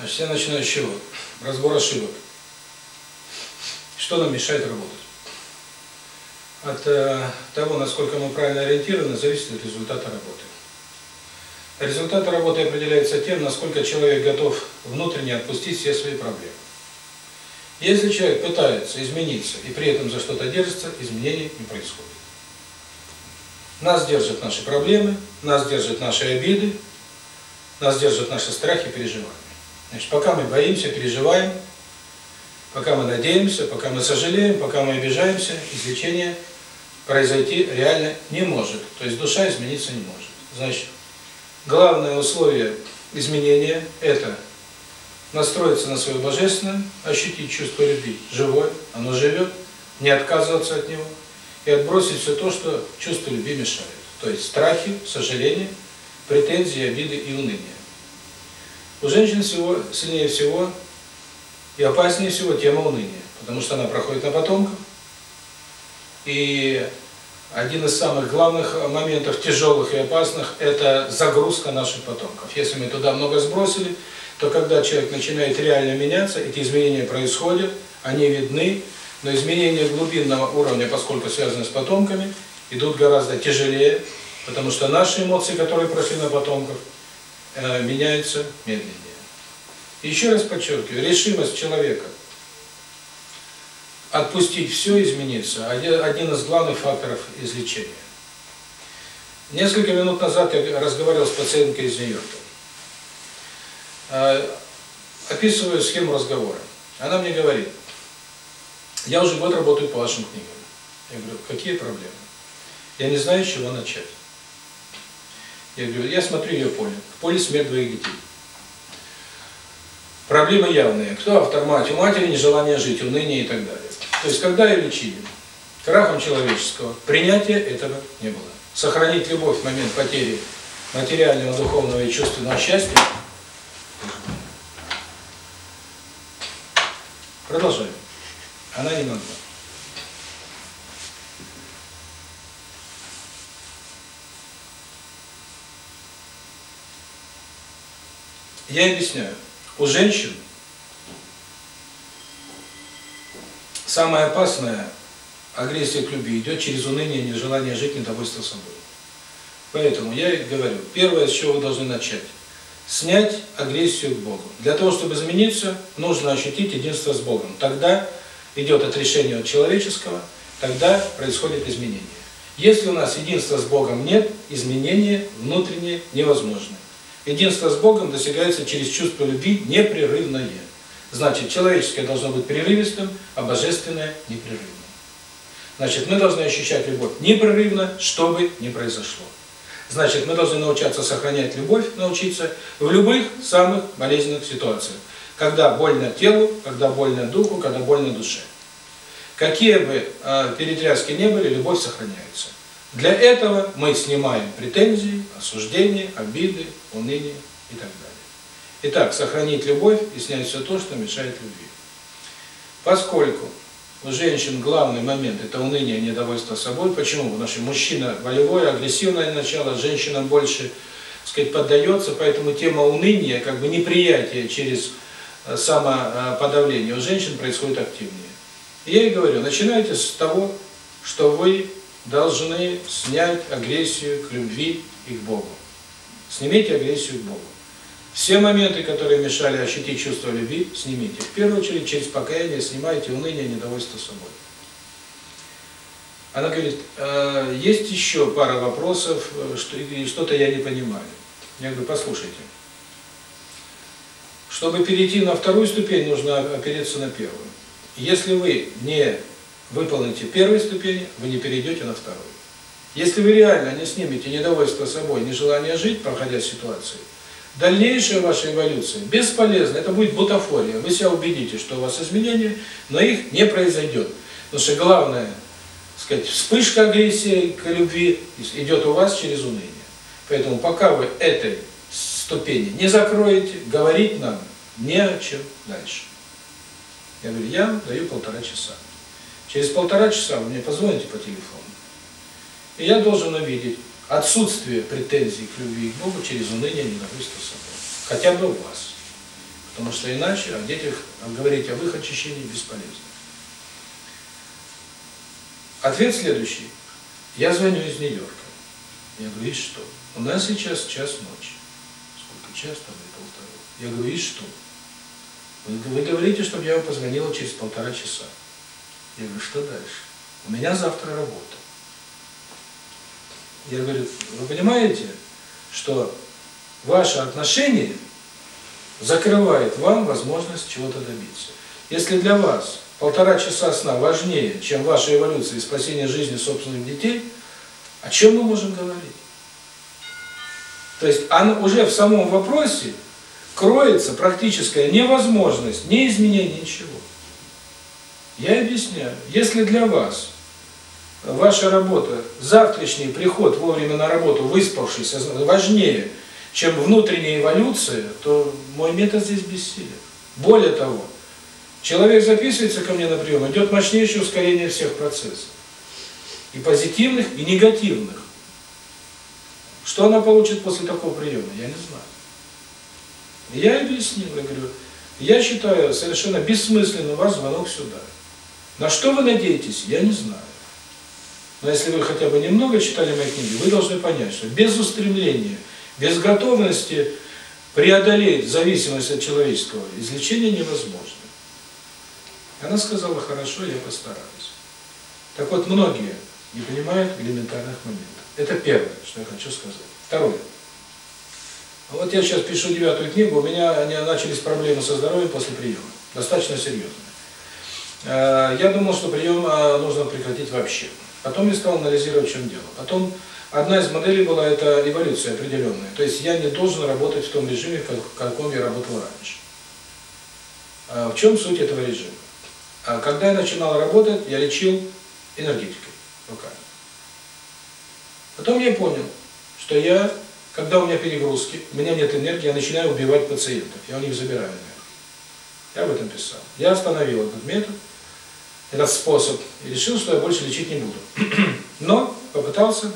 Значит, я начинаю с чего? Разбор ошибок. Что нам мешает работать? От э, того, насколько мы правильно ориентированы, зависит от результата работы. Результат работы определяется тем, насколько человек готов внутренне отпустить все свои проблемы. Если человек пытается измениться и при этом за что-то держится, изменений не происходит. Нас держат наши проблемы, нас держат наши обиды, нас держат наши страхи и переживания. Значит, пока мы боимся, переживаем, пока мы надеемся, пока мы сожалеем, пока мы обижаемся, излечение произойти реально не может. То есть душа измениться не может. Значит, главное условие изменения – это настроиться на свое божественное, ощутить чувство любви живой, оно живет, не отказываться от него, и отбросить все то, что чувство любви мешает. То есть страхи, сожаления, претензии, обиды и уныние. У женщин всего, сильнее всего и опаснее всего тема уныния, потому что она проходит на потомках. И один из самых главных моментов, тяжелых и опасных, это загрузка наших потомков. Если мы туда много сбросили, то когда человек начинает реально меняться, эти изменения происходят, они видны, но изменения глубинного уровня, поскольку связаны с потомками, идут гораздо тяжелее, потому что наши эмоции, которые прошли на потомках, Э, меняется медленнее. Еще раз подчеркиваю, решимость человека отпустить все измениться один из главных факторов излечения. Несколько минут назад я разговаривал с пациенткой из Нью-Йорка. Э, описываю схему разговора. Она мне говорит, я уже год работаю по вашим книгам. Я говорю, какие проблемы? Я не знаю, с чего начать. Я говорю, я смотрю ее поле. В поле смерть двоих детей. Проблемы явные. Кто автор мать? У матери нежелание жить, уныние и так далее. То есть, когда ее лечили, крахом человеческого, принятия этого не было. Сохранить любовь в момент потери материального, духовного и чувственного счастья. Продолжаем. Она не могла. Я объясняю. У женщин самая опасная агрессия к любви идет через уныние, нежелание жить, недовольство собой. Поэтому я говорю, первое, с чего вы должны начать – снять агрессию к Богу. Для того, чтобы измениться, нужно ощутить единство с Богом. Тогда идет отрешение от человеческого, тогда происходит изменение. Если у нас единства с Богом нет, изменения внутренние невозможны. Единство с Богом достигается через чувство любви непрерывное. Значит, человеческое должно быть прерывистым, а божественное – непрерывным. Значит, мы должны ощущать любовь непрерывно, что бы ни произошло. Значит, мы должны научаться сохранять любовь, научиться в любых самых болезненных ситуациях. Когда больно телу, когда больно духу, когда больно душе. Какие бы э, перетряски ни были, любовь сохраняется. Для этого мы снимаем претензии, осуждение, обиды, уныние и так далее. Итак, сохранить любовь и снять все то, что мешает любви. Поскольку у женщин главный момент – это уныние и недовольство собой. Почему? Потому что мужчина волевое, агрессивное начало, женщина больше так сказать, поддается, поэтому тема уныния, как бы неприятие через э, самоподавление у женщин происходит активнее. Я и говорю, начинайте с того, что вы должны снять агрессию к любви и к Богу. Снимите агрессию к Богу. Все моменты, которые мешали ощутить чувство любви, снимите. В первую очередь через покаяние снимайте уныние, недовольство собой. Она говорит, э, есть еще пара вопросов, э, что, и что-то я не понимаю. Я говорю, послушайте. Чтобы перейти на вторую ступень, нужно опереться на первую. Если вы не выполните первую ступень, вы не перейдете на вторую. Если вы реально не снимете недовольство собой, нежелание жить, проходя ситуацию, дальнейшая ваша эволюция бесполезна, это будет бутафория. Вы себя убедите, что у вас изменения, но их не произойдет. Потому что главное, сказать, вспышка агрессии к любви идет у вас через уныние. Поэтому пока вы этой ступени не закроете, говорить нам не о чем дальше. Я говорю, я даю полтора часа. Через полтора часа вы мне позвоните по телефону. И я должен увидеть отсутствие претензий к любви к Богу через уныние ненависть собой. Хотя бы у вас. Потому что иначе о детях говорить о их очищении бесполезно. Ответ следующий. Я звоню из Нью-Йорка. Я говорю, и что? У нас сейчас час ночи. Сколько час там или полтора? Я говорю, и что? Вы, вы говорите, чтобы я вам позвонила через полтора часа. Я говорю, что дальше? У меня завтра работа. Я говорю, вы понимаете, что ваше отношение закрывает вам возможность чего-то добиться. Если для вас полтора часа сна важнее, чем ваша эволюция и спасение жизни собственных детей, о чем мы можем говорить? То есть она уже в самом вопросе кроется практическая невозможность, не изменение ничего. Я объясняю, если для вас ваша работа, завтрашний приход вовремя на работу, выспавшись, важнее, чем внутренняя эволюция, то мой метод здесь бессилен. Более того, человек записывается ко мне на прием, идет мощнейшее ускорение всех процессов. И позитивных, и негативных. Что она получит после такого приема, я не знаю. Я объяснил, я говорю, я считаю совершенно бессмысленным ваш звонок сюда. На что вы надеетесь, я не знаю. Но если вы хотя бы немного читали мои книги, вы должны понять, что без устремления, без готовности преодолеть зависимость от человеческого излечения невозможно. Она сказала, хорошо, я постараюсь. Так вот, многие не понимают элементарных моментов. Это первое, что я хочу сказать. Второе. А вот я сейчас пишу девятую книгу, у меня они начались проблемы со здоровьем после приема. Достаточно серьезные. Э, я думал, что прием э, нужно прекратить вообще. Потом я стал анализировать, в чем дело. Потом одна из моделей была это эволюция определенная. То есть я не должен работать в том режиме, в каком я работал раньше. А в чем суть этого режима? А когда я начинал работать, я лечил энергетикой руками. Потом я понял, что я, когда у меня перегрузки, у меня нет энергии, я начинаю убивать пациентов, я у них забираю энергию. Я об этом писал. Я остановил этот метод, этот способ и решил, что я больше лечить не буду. Но попытался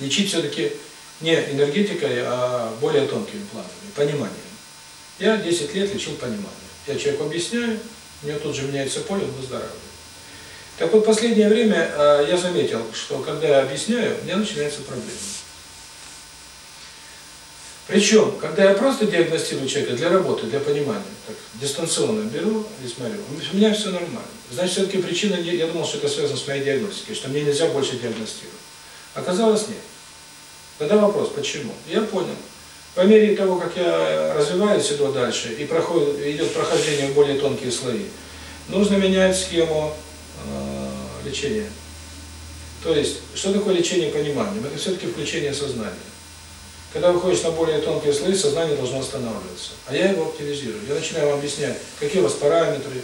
лечить все-таки не энергетикой, а более тонкими планами, пониманием. Я 10 лет лечил понимание. Я человеку объясняю, у него тут же меняется поле, он выздоравливает. Так вот, последнее время я заметил, что когда я объясняю, у меня начинаются проблемы. Причем, когда я просто диагностирую человека для работы, для понимания, так, дистанционно беру и смотрю, у меня все нормально. Значит, все-таки причина, не, я думал, что это связано с моей диагностикой, что мне нельзя больше диагностировать. Оказалось, нет. Тогда вопрос, почему? Я понял. По мере того, как я развиваюсь, иду дальше, и проход, идет прохождение в более тонкие слои, нужно менять схему э, лечения. То есть, что такое лечение понимания? Это все-таки включение сознания. Когда выходишь на более тонкие слои, сознание должно останавливаться. А я его оптимизирую. Я начинаю вам объяснять, какие у вас параметры,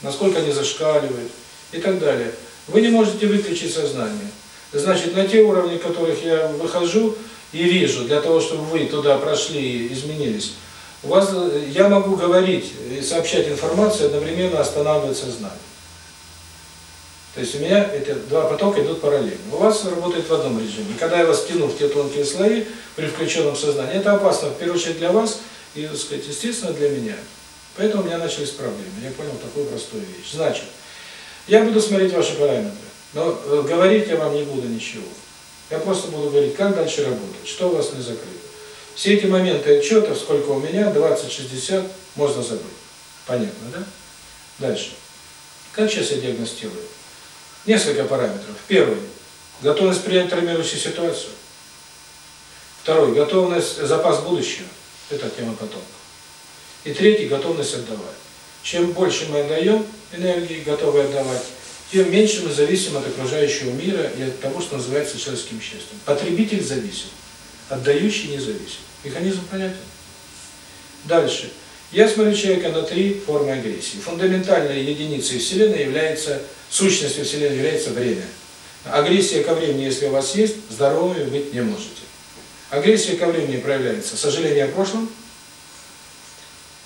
насколько они зашкаливают и так далее. Вы не можете выключить сознание. Значит, на те уровни, которых я выхожу и вижу, для того, чтобы вы туда прошли и изменились, у вас я могу говорить и сообщать информацию, одновременно останавливать сознание. То есть у меня эти два потока идут параллельно. У вас работает в одном режиме. И когда я вас тяну в те тонкие слои при включенном сознании, это опасно, в первую очередь, для вас и, так сказать, естественно, для меня. Поэтому у меня начались проблемы. Я понял такую простую вещь. Значит, я буду смотреть ваши параметры, но говорить я вам не буду ничего. Я просто буду говорить, как дальше работать, что у вас не закрыто. Все эти моменты отчета, сколько у меня, 20-60, можно забыть. Понятно, да? Дальше. Как сейчас я диагностирую? Несколько параметров. Первый – готовность принять травмирующую ситуацию. Второй – готовность, запас будущего. Это тема потом. И третий – готовность отдавать. Чем больше мы отдаем энергии, готовы отдавать, тем меньше мы зависим от окружающего мира и от того, что называется человеческим счастьем. Потребитель зависим, отдающий не зависим. Механизм понятен? Дальше – я смотрю человека на три формы агрессии. Фундаментальной единицей Вселенной является, сущность Вселенной является время. Агрессия ко времени, если у вас есть, здоровыми быть не можете. Агрессия ко времени проявляется сожаление о прошлом,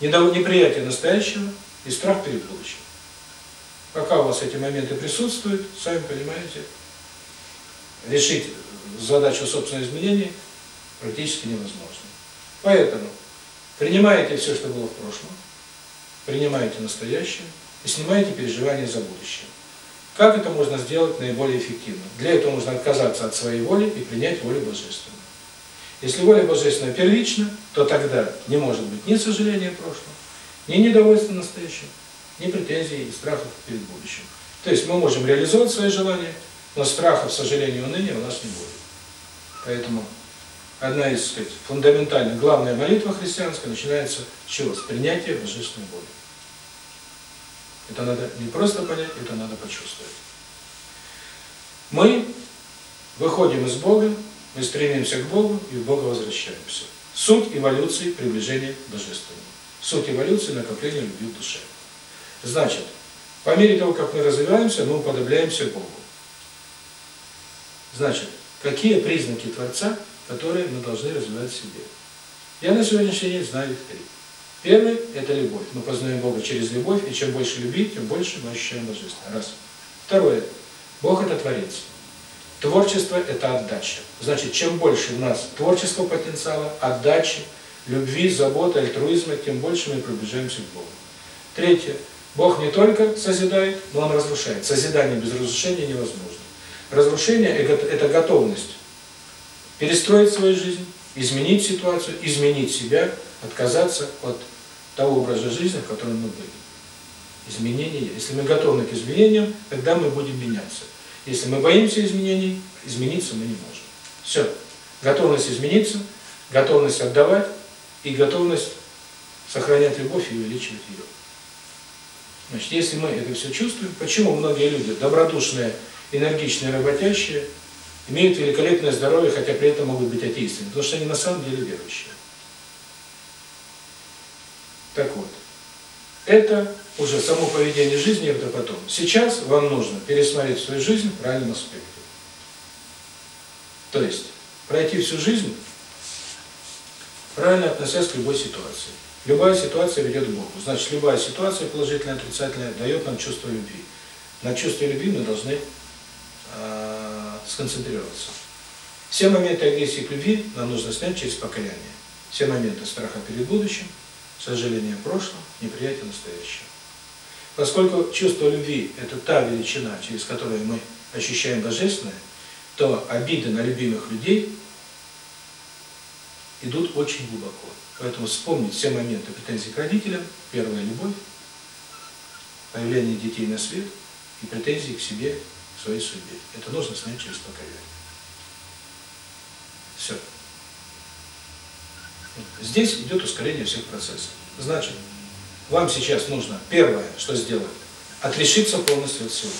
неприятие настоящего и страх перед будущим. Пока у вас эти моменты присутствуют, сами понимаете, решить задачу собственного изменения практически невозможно. Поэтому Принимаете все, что было в прошлом, принимаете настоящее и снимаете переживания за будущее. Как это можно сделать наиболее эффективно? Для этого нужно отказаться от своей воли и принять волю Божественную. Если воля Божественная первична, то тогда не может быть ни сожаления прошлого, ни недовольства настоящим, ни претензий и страхов перед будущим. То есть мы можем реализовать свои желания, но страхов, сожалений и уныния у нас не будет. Поэтому одна из сказать, фундаментальных, главная молитва христианская начинается с чего? С принятия Божественной воли. Это надо не просто понять, это надо почувствовать. Мы выходим из Бога, мы стремимся к Богу и в Бога возвращаемся. Суть эволюции – приближение к Божественному. Суть эволюции – накопление любви в душе. Значит, по мере того, как мы развиваемся, мы уподобляемся Богу. Значит, какие признаки Творца – которые мы должны развивать в себе. Я на сегодняшний день знаю их три. Первый – это любовь. Мы познаем Бога через любовь, и чем больше любить, тем больше мы ощущаем Божественное. Раз. Второе. Бог – это Творец. Творчество – это отдача. Значит, чем больше у нас творческого потенциала, отдачи, любви, заботы, альтруизма, тем больше мы приближаемся к Богу. Третье. Бог не только созидает, но Он разрушает. Созидание без разрушения невозможно. Разрушение – это готовность перестроить свою жизнь, изменить ситуацию, изменить себя, отказаться от того образа жизни, в котором мы были. Изменения. Если мы готовы к изменениям, тогда мы будем меняться. Если мы боимся изменений, измениться мы не можем. Все. Готовность измениться, готовность отдавать и готовность сохранять любовь и увеличивать ее. Значит, если мы это все чувствуем, почему многие люди, добродушные, энергичные, работящие, имеют великолепное здоровье, хотя при этом могут быть атеистами, потому что они на самом деле верующие. Так вот, это уже само поведение жизни, это потом. Сейчас вам нужно пересмотреть свою жизнь в правильном аспекте. То есть, пройти всю жизнь, правильно относясь к любой ситуации. Любая ситуация ведет к Богу. Значит, любая ситуация, положительная, отрицательная, дает нам чувство любви. На чувство любви мы должны сконцентрироваться. Все моменты агрессии к любви нам нужно снять через покаяние. Все моменты страха перед будущим, сожаления о прошлом, неприятия настоящего. Поскольку чувство любви – это та величина, через которую мы ощущаем божественное, то обиды на любимых людей идут очень глубоко. Поэтому вспомнить все моменты претензий к родителям, первая любовь, появление детей на свет и претензии к себе своей судьбе. Это нужно смотреть через покаяние. Все. Здесь идет ускорение всех процессов. Значит, вам сейчас нужно первое, что сделать, отрешиться полностью от всего.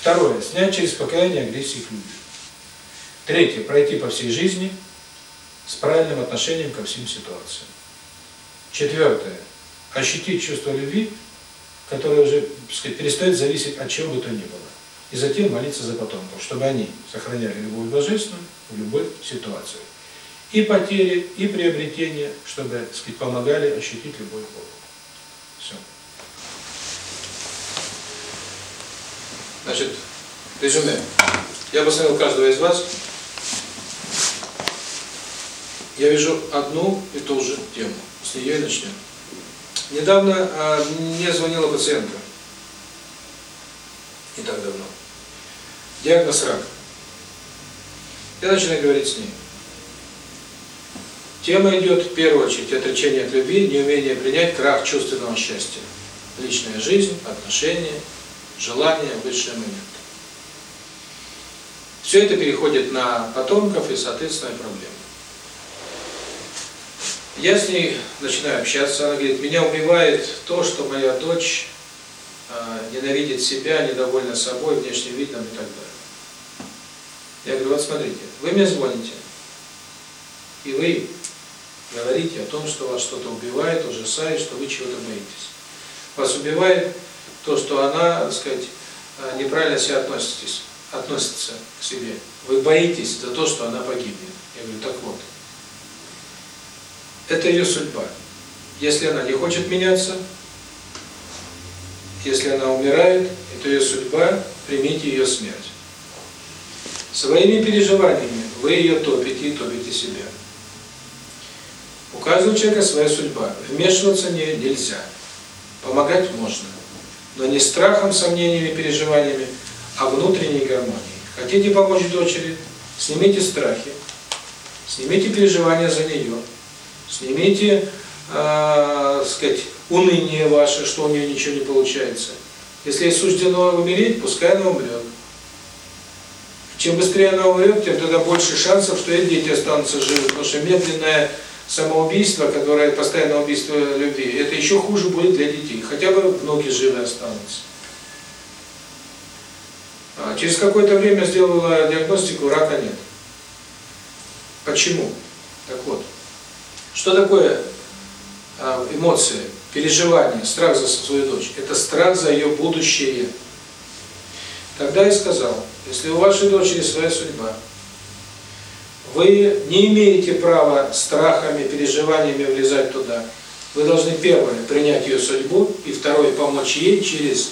Второе, снять через покаяние агрессии к людям. Третье, пройти по всей жизни с правильным отношением ко всем ситуациям. Четвертое, ощутить чувство любви которая уже сказать, перестает зависеть от чего бы то ни было. И затем молиться за потомков, чтобы они сохраняли любовь божественную в любой ситуации. И потери, и приобретения, чтобы сказать, помогали ощутить любовь Богу. Все. Значит, резюме. Я посмотрел каждого из вас. Я вижу одну и ту же тему. С нее и начнем. Недавно а, мне звонила пациентка, не так давно, диагноз рак. Я начинаю говорить с ней. Тема идет в первую очередь отречение от любви, неумение принять крах чувственного счастья. Личная жизнь, отношения, желания, высшие моменты. Все это переходит на потомков и, соответственно, проблемы. Я с ней начинаю общаться, она говорит, меня убивает то, что моя дочь э, ненавидит себя, недовольна собой, внешним видом и так далее. Я говорю, вот смотрите, вы мне звоните, и вы говорите о том, что вас что-то убивает, ужасает, что вы чего-то боитесь. Вас убивает то, что она, так сказать, а, неправильно себя относитесь, относится к себе. Вы боитесь за то, что она погибнет. Я говорю, так вот, это ее судьба. Если она не хочет меняться, если она умирает, это ее судьба, примите ее смерть. Своими переживаниями вы ее топите и топите себя. У каждого человека своя судьба. Вмешиваться не нельзя. Помогать можно. Но не страхом, сомнениями, переживаниями, а внутренней гармонией. Хотите помочь дочери? Снимите страхи, снимите переживания за нее, Снимите, э, сказать, уныние ваше, что у нее ничего не получается. Если суждено умереть, пускай она умрет. Чем быстрее она умрет, тем тогда больше шансов, что и дети останутся живы. Потому что медленное самоубийство, которое постоянное убийство любви, это еще хуже будет для детей. Хотя бы внуки живы останутся. А через какое-то время сделала диагностику, рака нет. Почему? Так вот, что такое э, эмоции, переживания, страх за свою дочь? Это страх за ее будущее. Тогда я сказал, если у вашей дочери своя судьба, вы не имеете права страхами, переживаниями влезать туда. Вы должны, первое, принять ее судьбу, и второе, помочь ей через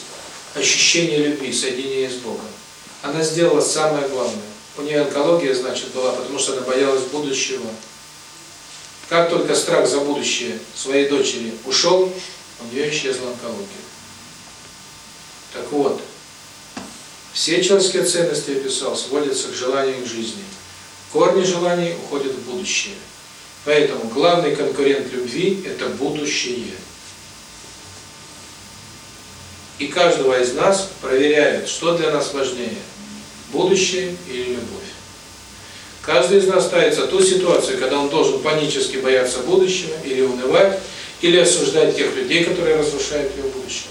ощущение любви, соединение с Богом. Она сделала самое главное. У нее онкология, значит, была, потому что она боялась будущего. Как только страх за будущее своей дочери ушел, у нее исчезла онкология. Так вот, все человеческие ценности, я писал, сводятся к желаниям жизни. Корни желаний уходят в будущее. Поэтому главный конкурент любви – это будущее. И каждого из нас проверяют, что для нас важнее – будущее или любовь. Каждый из нас ставится ту ситуацию, когда он должен панически бояться будущего или унывать, или осуждать тех людей, которые разрушают его будущее.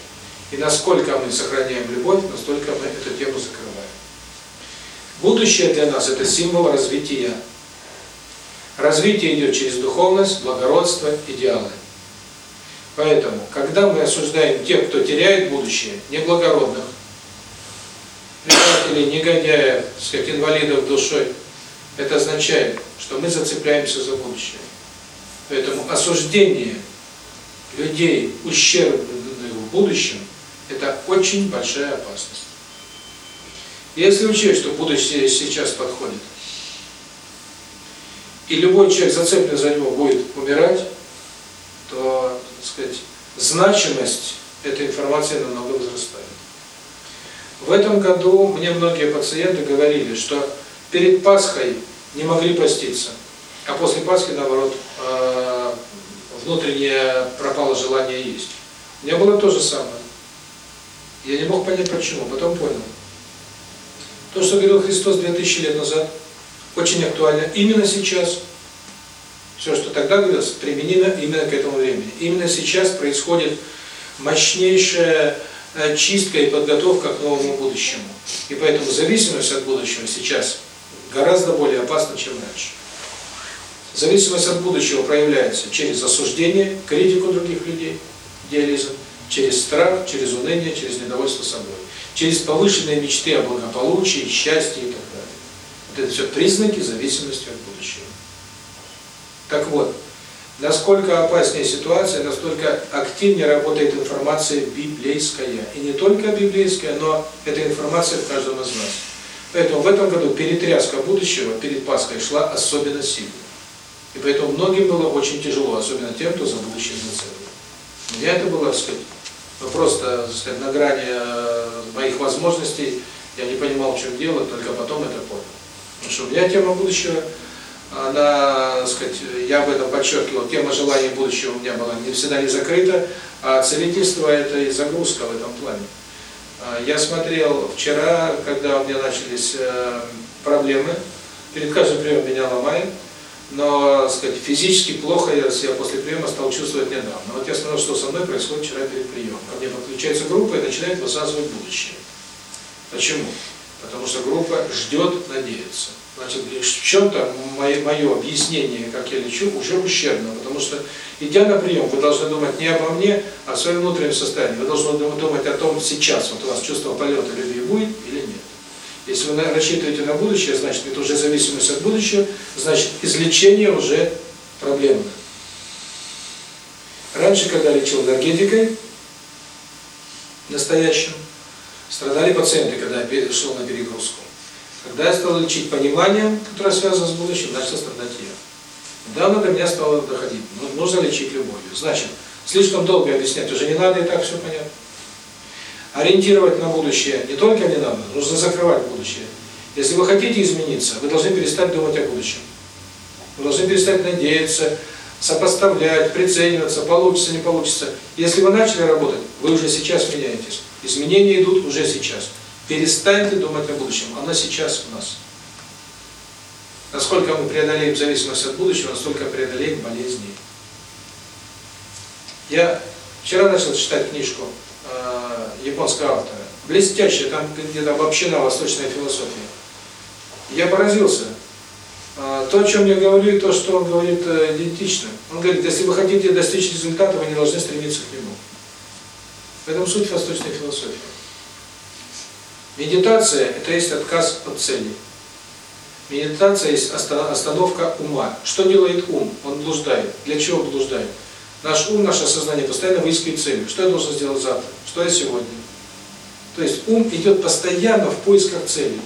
И насколько мы сохраняем любовь, настолько мы эту тему закрываем. Будущее для нас – это символ развития. Развитие идет через духовность, благородство, идеалы. Поэтому, когда мы осуждаем тех, кто теряет будущее, неблагородных, предателей, негодяев, как инвалидов душой – это означает, что мы зацепляемся за будущее. Поэтому осуждение людей, ущербных в будущем, это очень большая опасность. Если учесть, что будущее сейчас подходит, и любой человек, зацепленный за него, будет умирать, то, так сказать, значимость этой информации намного возрастает. В этом году мне многие пациенты говорили, что перед Пасхой не могли проститься, а после Пасхи, наоборот, э, внутреннее пропало желание есть. У меня было то же самое. Я не мог понять почему, потом понял. То, что говорил Христос 2000 лет назад, очень актуально именно сейчас. Все, что тогда говорилось, применимо именно к этому времени. Именно сейчас происходит мощнейшая э, чистка и подготовка к новому будущему. И поэтому зависимость от будущего сейчас – гораздо более опасно, чем раньше. Зависимость от будущего проявляется через осуждение, критику других людей, идеализм, через страх, через уныние, через недовольство собой, через повышенные мечты о благополучии, счастье и так далее. Вот это все признаки зависимости от будущего. Так вот, насколько опаснее ситуация, настолько активнее работает информация библейская. И не только библейская, но эта информация в каждом из нас. Поэтому в этом году перетряска будущего перед Пасхой шла особенно сильно. И поэтому многим было очень тяжело, особенно тем, кто за будущее зацелен. Для это было, так сказать, ну, просто сказать, на грани э, моих возможностей. Я не понимал, в чем дело, только потом это понял. Потому что у меня тема будущего, она, так сказать, я в этом подчеркивал, тема желания будущего у меня была не всегда не закрыта, а целительство – это и загрузка в этом плане. Я смотрел вчера, когда у меня начались э, проблемы, перед каждым приемом меня ломает, но сказать, физически плохо я себя после приема стал чувствовать недавно. Вот я смотрел, что со мной происходит вчера перед приемом. Ко мне подключается группа и начинает высасывать будущее. Почему? Потому что группа ждет, надеется. Значит, в чем-то мое, мое объяснение, как я лечу, уже ущербно, потому что, идя на прием, вы должны думать не обо мне, а о своем внутреннем состоянии. Вы должны думать о том сейчас, вот у вас чувство полета любви будет или нет. Если вы рассчитываете на будущее, значит, это уже зависимость от будущего, значит, излечение уже проблемное. Раньше, когда лечил энергетикой, настоящим, страдали пациенты, когда я шел на перегрузку. Когда я стал лечить понимание, которое связано с будущим, начал страдать я. Недавно до меня стало доходить, ну, нужно лечить любовью. Значит, слишком долго объяснять уже не надо, и так все понятно. Ориентировать на будущее не только не надо, нужно закрывать будущее. Если вы хотите измениться, вы должны перестать думать о будущем. Вы должны перестать надеяться, сопоставлять, прицениваться, получится, не получится. Если вы начали работать, вы уже сейчас меняетесь. Изменения идут уже сейчас перестаньте думать о будущем. Она сейчас у нас. Насколько мы преодолеем зависимость от будущего, настолько преодолеем болезни. Я вчера начал читать книжку э, японского автора. Блестящая, там где-то обобщена восточная философия. Я поразился. Э, то, о чем я говорю, и то, что он говорит, э, идентично. Он говорит, если вы хотите достичь результата, вы не должны стремиться к нему. В этом суть восточной философии. Медитация – это есть отказ от цели. Медитация есть остановка ума. Что делает ум? Он блуждает. Для чего блуждает? Наш ум, наше сознание постоянно выискивает цели. Что я должен сделать завтра? Что я сегодня? То есть ум идет постоянно в поисках цели.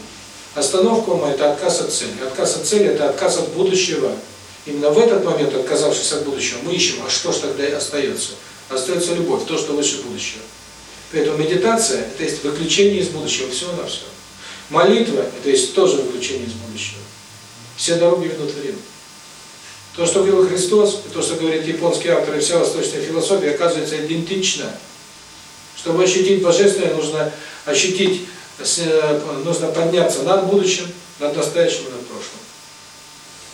Остановка ума – это отказ от цели. Отказ от цели – это отказ от будущего. Именно в этот момент, отказавшись от будущего, мы ищем, а что же тогда остается? Остается любовь, то, что выше будущего. Поэтому медитация – это есть выключение из будущего, всего на все. Молитва – это есть тоже выключение из будущего. Все дороги ведут в Рим. То, что говорил Христос, и то, что говорит японский автор и вся восточная философия, оказывается идентично. Чтобы ощутить Божественное, нужно ощутить, нужно подняться над будущим, над настоящим над прошлым.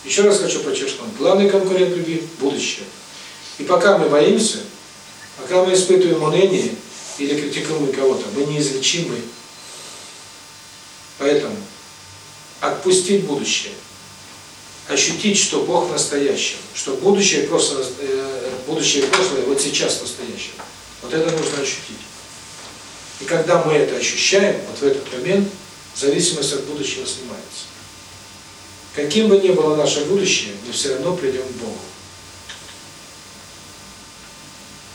Еще раз хочу подчеркнуть, главный конкурент любви – будущее. И пока мы боимся, пока мы испытываем уныние, или критикуем кого-то. Мы неизлечимы. Поэтому отпустить будущее, ощутить, что Бог в настоящем, что будущее просто будущее прошлое вот сейчас настоящее. Вот это нужно ощутить. И когда мы это ощущаем, вот в этот момент зависимость от будущего снимается. Каким бы ни было наше будущее, мы все равно придем к Богу.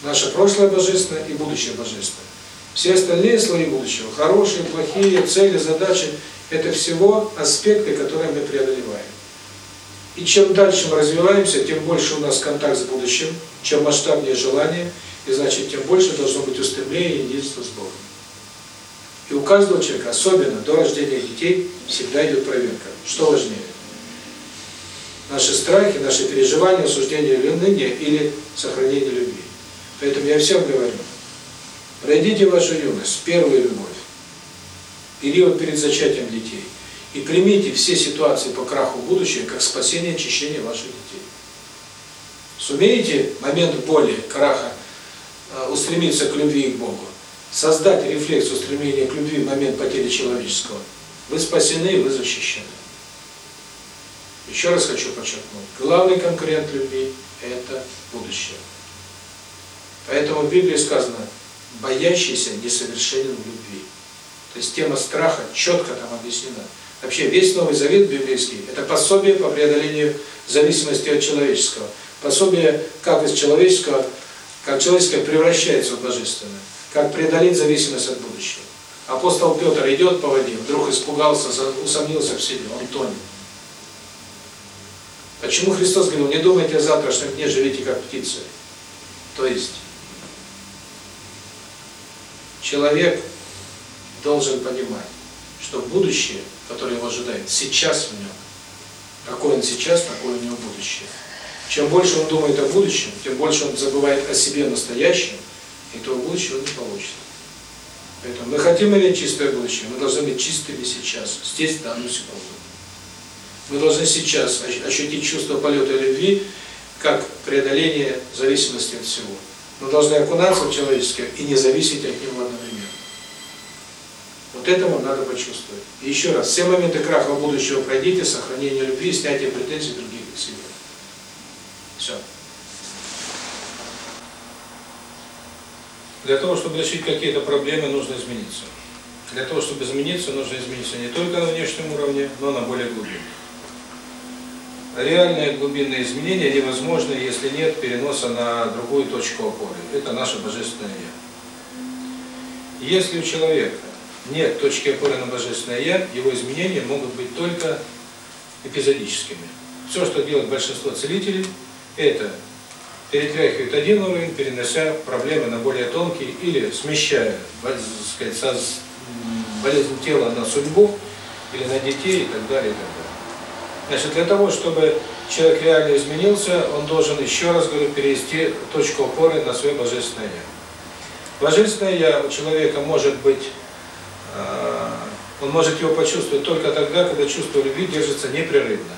Наше прошлое божественное и будущее божественное. Все остальные слои будущего, хорошие, плохие, цели, задачи, это всего аспекты, которые мы преодолеваем. И чем дальше мы развиваемся, тем больше у нас контакт с будущим, чем масштабнее желание, и значит, тем больше должно быть устремление и единство с Богом. И у каждого человека, особенно до рождения детей, всегда идет проверка. Что важнее? Наши страхи, наши переживания, осуждение или ныне, или сохранение любви. Поэтому я всем говорю, пройдите вашу юность, первую любовь, период перед зачатием детей, и примите все ситуации по краху будущего как спасение, очищение ваших детей. Сумеете момент боли, краха, устремиться к любви и к Богу, создать рефлекс устремления к любви в момент потери человеческого, вы спасены, и вы защищены. Еще раз хочу подчеркнуть, главный конкурент любви – это будущее. Поэтому в Библии сказано, боящийся несовершенен в любви. То есть тема страха четко там объяснена. Вообще весь Новый Завет библейский – это пособие по преодолению зависимости от человеческого. Пособие, как из человеческого, как человеческое превращается в божественное. Как преодолеть зависимость от будущего. Апостол Петр идет по воде, вдруг испугался, усомнился в себе, он тонет. Почему Христос говорил, не думайте о завтрашнем дне, живите как птицы. То есть, человек должен понимать, что будущее, которое его ожидает, сейчас в нем. Какой он сейчас, такое у него будущее. Чем больше он думает о будущем, тем больше он забывает о себе настоящем, и то будущего не получится. Поэтому мы хотим иметь чистое будущее, мы должны быть чистыми сейчас, здесь, в данную секунду. Мы должны сейчас ощутить чувство полета любви, как преодоление зависимости от всего но должны окунаться в человеческое и не зависеть от него одновременно. Вот этому надо почувствовать. И еще раз, все моменты краха будущего пройдите, сохранение любви, снятие претензий других к себе. Все. Для того, чтобы решить какие-то проблемы, нужно измениться. Для того, чтобы измениться, нужно измениться не только на внешнем уровне, но на более глубинном реальное глубинное изменение невозможно, если нет переноса на другую точку опоры. Это наше Божественное Я. Если у человека нет точки опоры на Божественное Я, его изменения могут быть только эпизодическими. Все, что делает большинство целителей, это перетряхивает один уровень, перенося проблемы на более тонкий или смещая, так сказать, болезнь тела на судьбу или на детей и так далее. И так далее. Значит, для того, чтобы человек реально изменился, он должен, еще раз говорю, перевести точку опоры на свое Божественное Я. Божественное Я у человека может быть, он может его почувствовать только тогда, когда чувство любви держится непрерывно.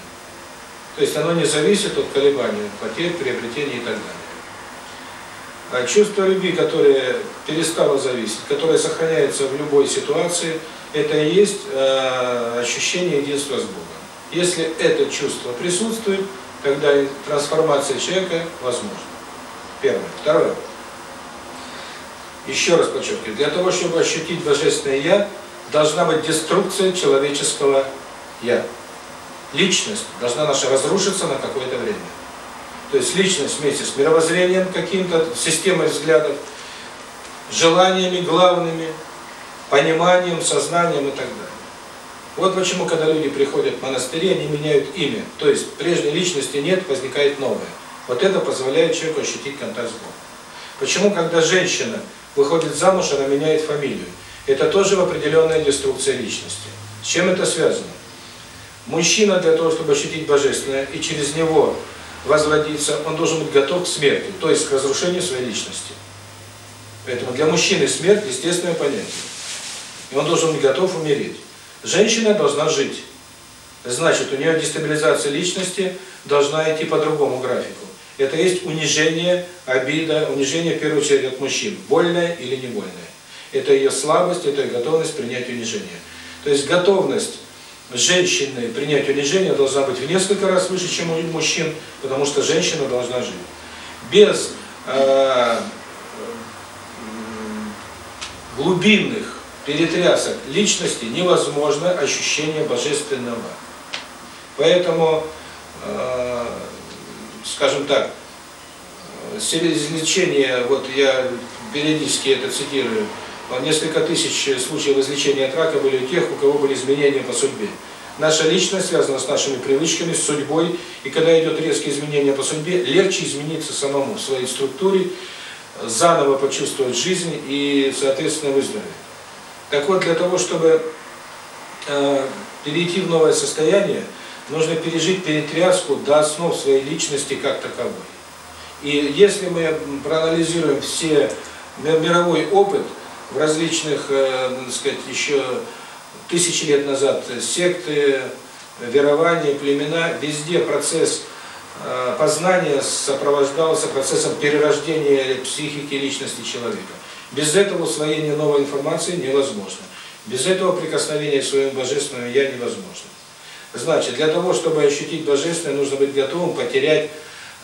То есть оно не зависит от колебаний, потерь, приобретений и так далее. А чувство любви, которое перестало зависеть, которое сохраняется в любой ситуации, это и есть ощущение единства с Богом если это чувство присутствует, тогда трансформация человека возможна. Первое. Второе. Еще раз подчеркиваю, для того, чтобы ощутить Божественное Я, должна быть деструкция человеческого Я. Личность должна наша разрушиться на какое-то время. То есть личность вместе с мировоззрением каким-то, системой взглядов, желаниями главными, пониманием, сознанием и так далее. Вот почему, когда люди приходят в монастыри, они меняют имя. То есть прежней личности нет, возникает новая. Вот это позволяет человеку ощутить контакт с Богом. Почему, когда женщина выходит замуж, она меняет фамилию? Это тоже определенная деструкция личности. С чем это связано? Мужчина для того, чтобы ощутить Божественное и через него возводиться, он должен быть готов к смерти, то есть к разрушению своей личности. Поэтому для мужчины смерть – естественное понятие. И он должен быть готов умереть. Женщина должна жить. Значит, у нее дестабилизация личности должна идти по другому графику. Это есть унижение, обида, унижение, в первую очередь, от мужчин. Больное или не больное. Это ее слабость, это ее готовность принять унижение. То есть готовность женщины принять унижение должна быть в несколько раз выше, чем у мужчин, потому что женщина должна жить. Без э, э глубинных перетрясок личности невозможно ощущение божественного. Поэтому, э, скажем так, через излечение, вот я периодически это цитирую, несколько тысяч случаев излечения от рака были у тех, у кого были изменения по судьбе. Наша личность связана с нашими привычками, с судьбой, и когда идет резкие изменения по судьбе, легче измениться самому в своей структуре, заново почувствовать жизнь и, соответственно, выздороветь. Так вот, для того, чтобы э, перейти в новое состояние, нужно пережить перетряску до основ своей личности как таковой. И если мы проанализируем все мировой опыт в различных, э, так сказать, еще тысячи лет назад секты, верования, племена, везде процесс э, познания сопровождался процессом перерождения психики личности человека. Без этого усвоение новой информации невозможно. Без этого прикосновения к своему Божественному Я невозможно. Значит, для того, чтобы ощутить Божественное, нужно быть готовым потерять,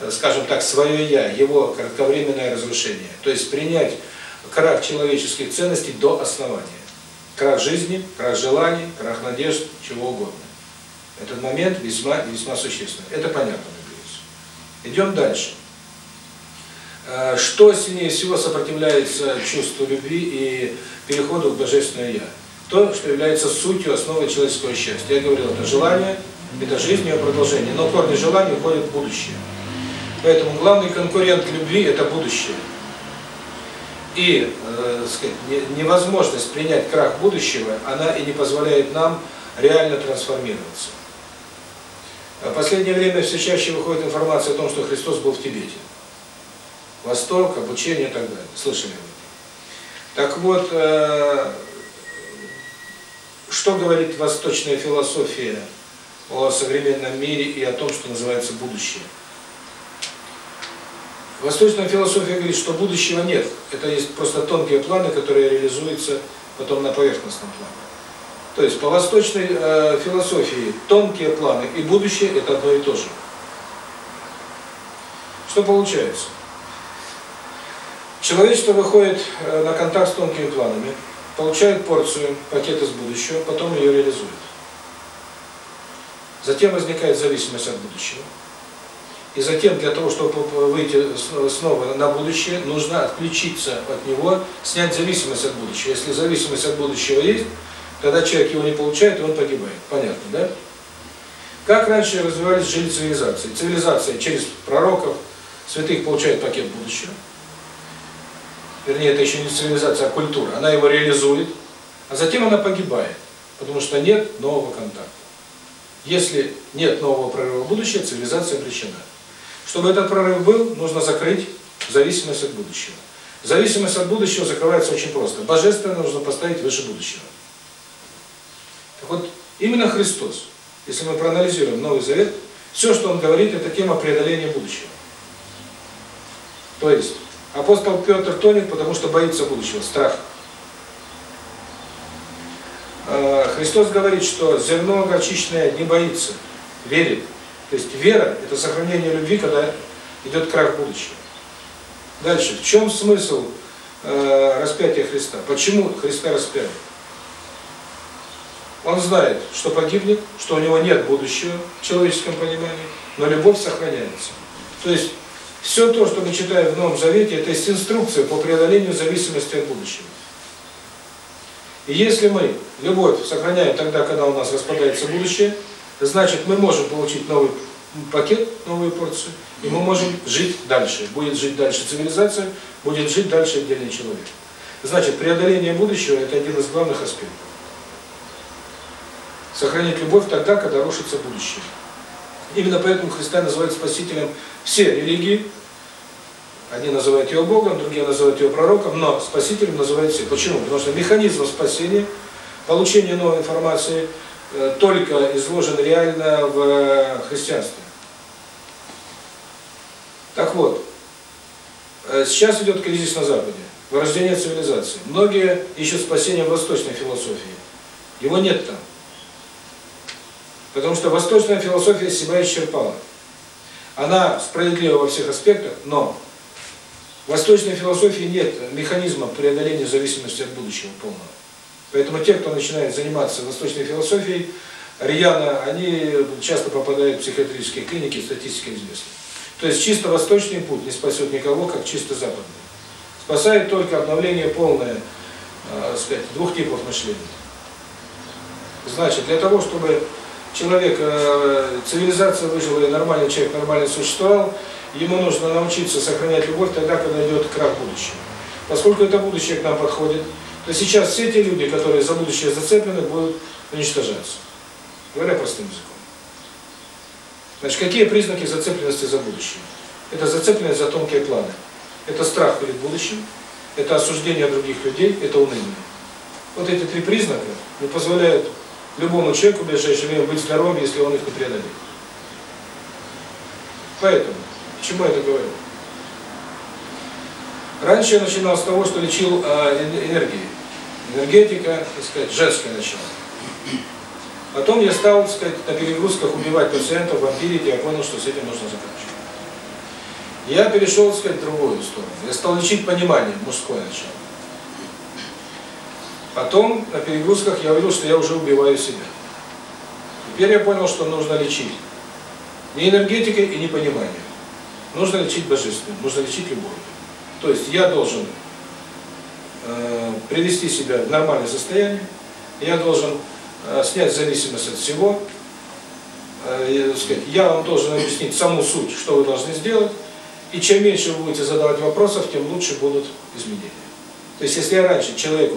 э, скажем так, свое Я, его кратковременное разрушение. То есть принять крах человеческих ценностей до основания. Крах жизни, крах желаний, крах надежд, чего угодно. Этот момент весьма, весьма существенный. Это понятно, надеюсь. Идем дальше что сильнее всего сопротивляется чувству любви и переходу в божественное «я». То, что является сутью, основой человеческого счастья. Я говорил, это желание, это жизнь, ее продолжение. Но корни желания уходят в будущее. Поэтому главный конкурент любви – это будущее. И э, сказать, невозможность принять крах будущего, она и не позволяет нам реально трансформироваться. А в последнее время все чаще выходит информация о том, что Христос был в Тибете. Восток, обучение и так далее. Слышали вы? Так вот, э, что говорит восточная философия о современном мире и о том, что называется будущее? Восточная философия говорит, что будущего нет. Это есть просто тонкие планы, которые реализуются потом на поверхностном плане. То есть по восточной э, философии тонкие планы и будущее – это одно и то же. Что получается? Человечество выходит э, на контакт с тонкими планами, получает порцию, пакета из будущего, потом ее реализует. Затем возникает зависимость от будущего. И затем для того, чтобы выйти снова на будущее, нужно отключиться от него, снять зависимость от будущего. Если зависимость от будущего есть, когда человек его не получает, он погибает. Понятно, да? Как раньше развивались жили цивилизации? Цивилизация через пророков, святых получает пакет будущего вернее, это еще не цивилизация, а культура. она его реализует, а затем она погибает, потому что нет нового контакта. Если нет нового прорыва в будущее, цивилизация обречена. Чтобы этот прорыв был, нужно закрыть зависимость от будущего. Зависимость от будущего закрывается очень просто. Божественное нужно поставить выше будущего. Так вот, именно Христос, если мы проанализируем Новый Завет, все, что он говорит, это тема преодоления будущего. То есть, Апостол Петр тонет, потому что боится будущего, страх. А, Христос говорит, что зерно горчичное не боится, верит. То есть вера – это сохранение любви, когда идет крах будущего. Дальше. В чем смысл э, распятия Христа? Почему Христа распяли? Он знает, что погибнет, что у него нет будущего в человеческом понимании, но любовь сохраняется. То есть все то, что мы читаем в Новом Завете, это есть инструкция по преодолению зависимости от будущего. И если мы любовь сохраняем тогда, когда у нас распадается будущее, значит мы можем получить новый пакет, новую порцию, и мы можем жить дальше. Будет жить дальше цивилизация, будет жить дальше отдельный человек. Значит, преодоление будущего – это один из главных аспектов. Сохранить любовь тогда, когда рушится будущее. Именно поэтому христиан называют спасителем все религии. Одни называют его Богом, другие называют его пророком, но спасителем называют все. Почему? Потому что механизм спасения, получение новой информации э, только изложен реально в э, христианстве. Так вот, э, сейчас идет кризис на Западе, вырождение цивилизации. Многие ищут спасение в восточной философии. Его нет там. Потому что восточная философия себя исчерпала. Она справедлива во всех аспектах, но в восточной философии нет механизма преодоления зависимости от будущего полного. Поэтому те, кто начинает заниматься восточной философией, рьяно, они часто попадают в психиатрические клиники, статистика известна. То есть чисто восточный путь не спасет никого, как чисто западный. Спасает только обновление полное, э, сказать, двух типов мышления. Значит, для того, чтобы человек, э, цивилизация выжила и нормальный человек нормально существовал, ему нужно научиться сохранять любовь тогда, когда идет крах будущего. Поскольку это будущее к нам подходит, то сейчас все те люди, которые за будущее зацеплены, будут уничтожаться. Говоря простым языком. Значит, какие признаки зацепленности за будущее? Это зацепленность за тонкие планы. Это страх перед будущим, это осуждение других людей, это уныние. Вот эти три признака не позволяют любому человеку в ближайшее время быть здоровым, если он их не преодолеет. Поэтому, к чему я это говорю? Раньше я начинал с того, что лечил э, энергией. Энергетика, так сказать, женское начала. Потом я стал, так сказать, на перегрузках убивать пациентов, вампирить, и я понял, что с этим нужно заканчивать. Я перешел, так сказать, в другую сторону. Я стал лечить понимание, мужское начало. Потом на перегрузках я увидел, что я уже убиваю себя. Теперь я понял, что нужно лечить. Не энергетикой и не пониманием. Нужно лечить божественным, нужно лечить любовью. То есть я должен э, привести себя в нормальное состояние, я должен э, снять зависимость от всего, э, сказать, я вам должен объяснить саму суть, что вы должны сделать, и чем меньше вы будете задавать вопросов, тем лучше будут изменения. То есть, если я раньше человеку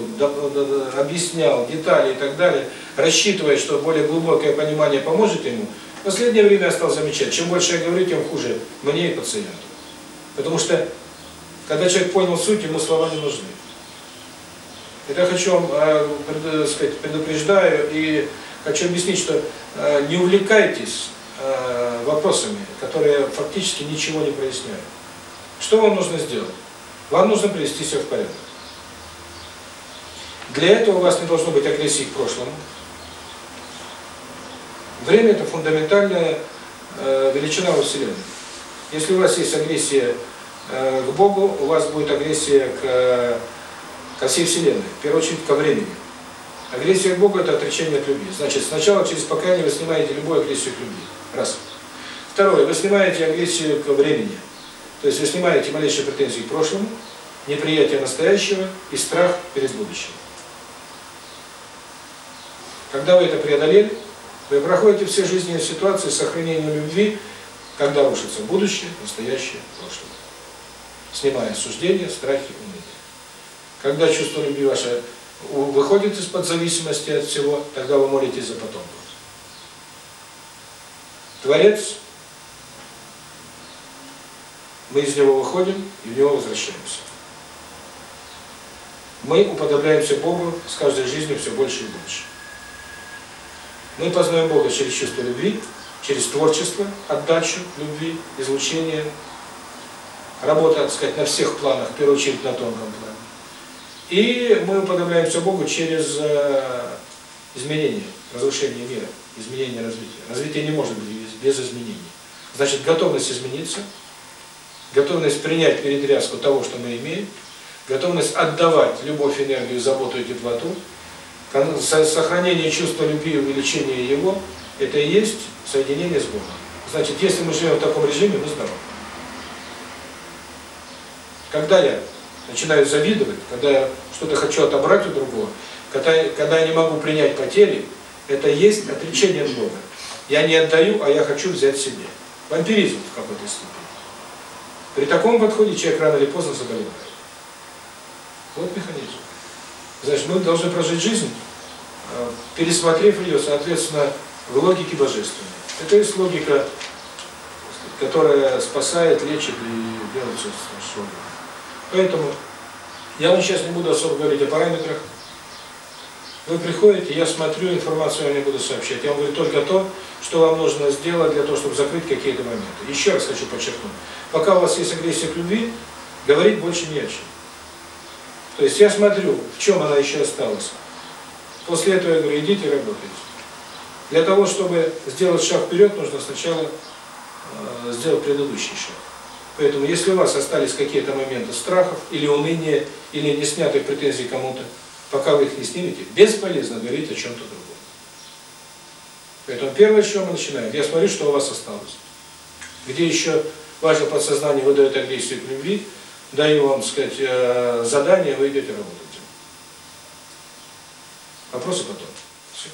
объяснял детали и так далее, рассчитывая, что более глубокое понимание поможет ему, в последнее время я стал замечать, чем больше я говорю, тем хуже мне и пациенту. Потому что, когда человек понял суть, ему слова не нужны. Это я хочу вам э, э сказать, предупреждаю и хочу объяснить, что э, не увлекайтесь э, вопросами, которые фактически ничего не проясняют. Что вам нужно сделать? Вам нужно привести все в порядок. Для этого у вас не должно быть агрессии к прошлому. Время – это фундаментальная э, величина во Вселенной. Если у вас есть агрессия э, к Богу, у вас будет агрессия к, э, ко всей Вселенной, в первую очередь ко времени. Агрессия к Богу – это отречение от любви. Значит, сначала через покаяние вы снимаете любую агрессию к любви. Раз. Второе. Вы снимаете агрессию к времени. То есть вы снимаете малейшие претензии к прошлому, неприятие настоящего и страх перед будущим. Когда вы это преодолели, вы проходите все жизненные ситуации с сохранением любви, когда рушится будущее, настоящее, прошлое. Снимая суждения, страхи, уныние. Когда чувство любви ваше выходит из-под зависимости от всего, тогда вы молитесь за потомков. Творец, мы из него выходим и в него возвращаемся. Мы уподобляемся Богу с каждой жизнью все больше и больше. Ну мы познаем Бога через чувство любви, через творчество, отдачу любви, излучение, работа, так сказать, на всех планах, в первую очередь на тонком плане. И мы уподобляемся Богу через э, изменение, разрушение мира, изменение развития. Развитие не может быть без изменений. Значит, готовность измениться, готовность принять перетряску того, что мы имеем, готовность отдавать любовь, энергию, заботу и теплоту – Сохранение чувства любви и увеличение его – это и есть соединение с Богом. Значит, если мы живем в таком режиме, мы здоровы. Когда я начинаю завидовать, когда я что-то хочу отобрать у другого, когда, когда я не могу принять потери, это есть отречение от Бога. Я не отдаю, а я хочу взять себе. Вампиризм в какой-то степени. При таком подходе человек рано или поздно заболевает. Вот механизм. Значит, мы должны прожить жизнь, э, пересмотрев ее, соответственно, в логике божественной. Это есть логика, которая спасает, лечит и делает все, что Поэтому я вам сейчас не буду особо говорить о параметрах. Вы приходите, я смотрю информацию, я не буду сообщать. Я вам говорю только то, что вам нужно сделать для того, чтобы закрыть какие-то моменты. Еще раз хочу подчеркнуть. Пока у вас есть агрессия к любви, говорить больше не о чем. То есть я смотрю, в чем она еще осталась. После этого я говорю, идите работайте. Для того, чтобы сделать шаг вперед, нужно сначала э, сделать предыдущий шаг. Поэтому, если у вас остались какие-то моменты страхов или уныния, или не снятых претензий кому-то, пока вы их не снимете, бесполезно говорить о чем-то другом. Поэтому первое, с чего мы начинаем, я смотрю, что у вас осталось. Где еще ваше подсознание выдает агрессию к любви – даю вам, сказать, задание, вы идете работать. Вопросы потом. Все.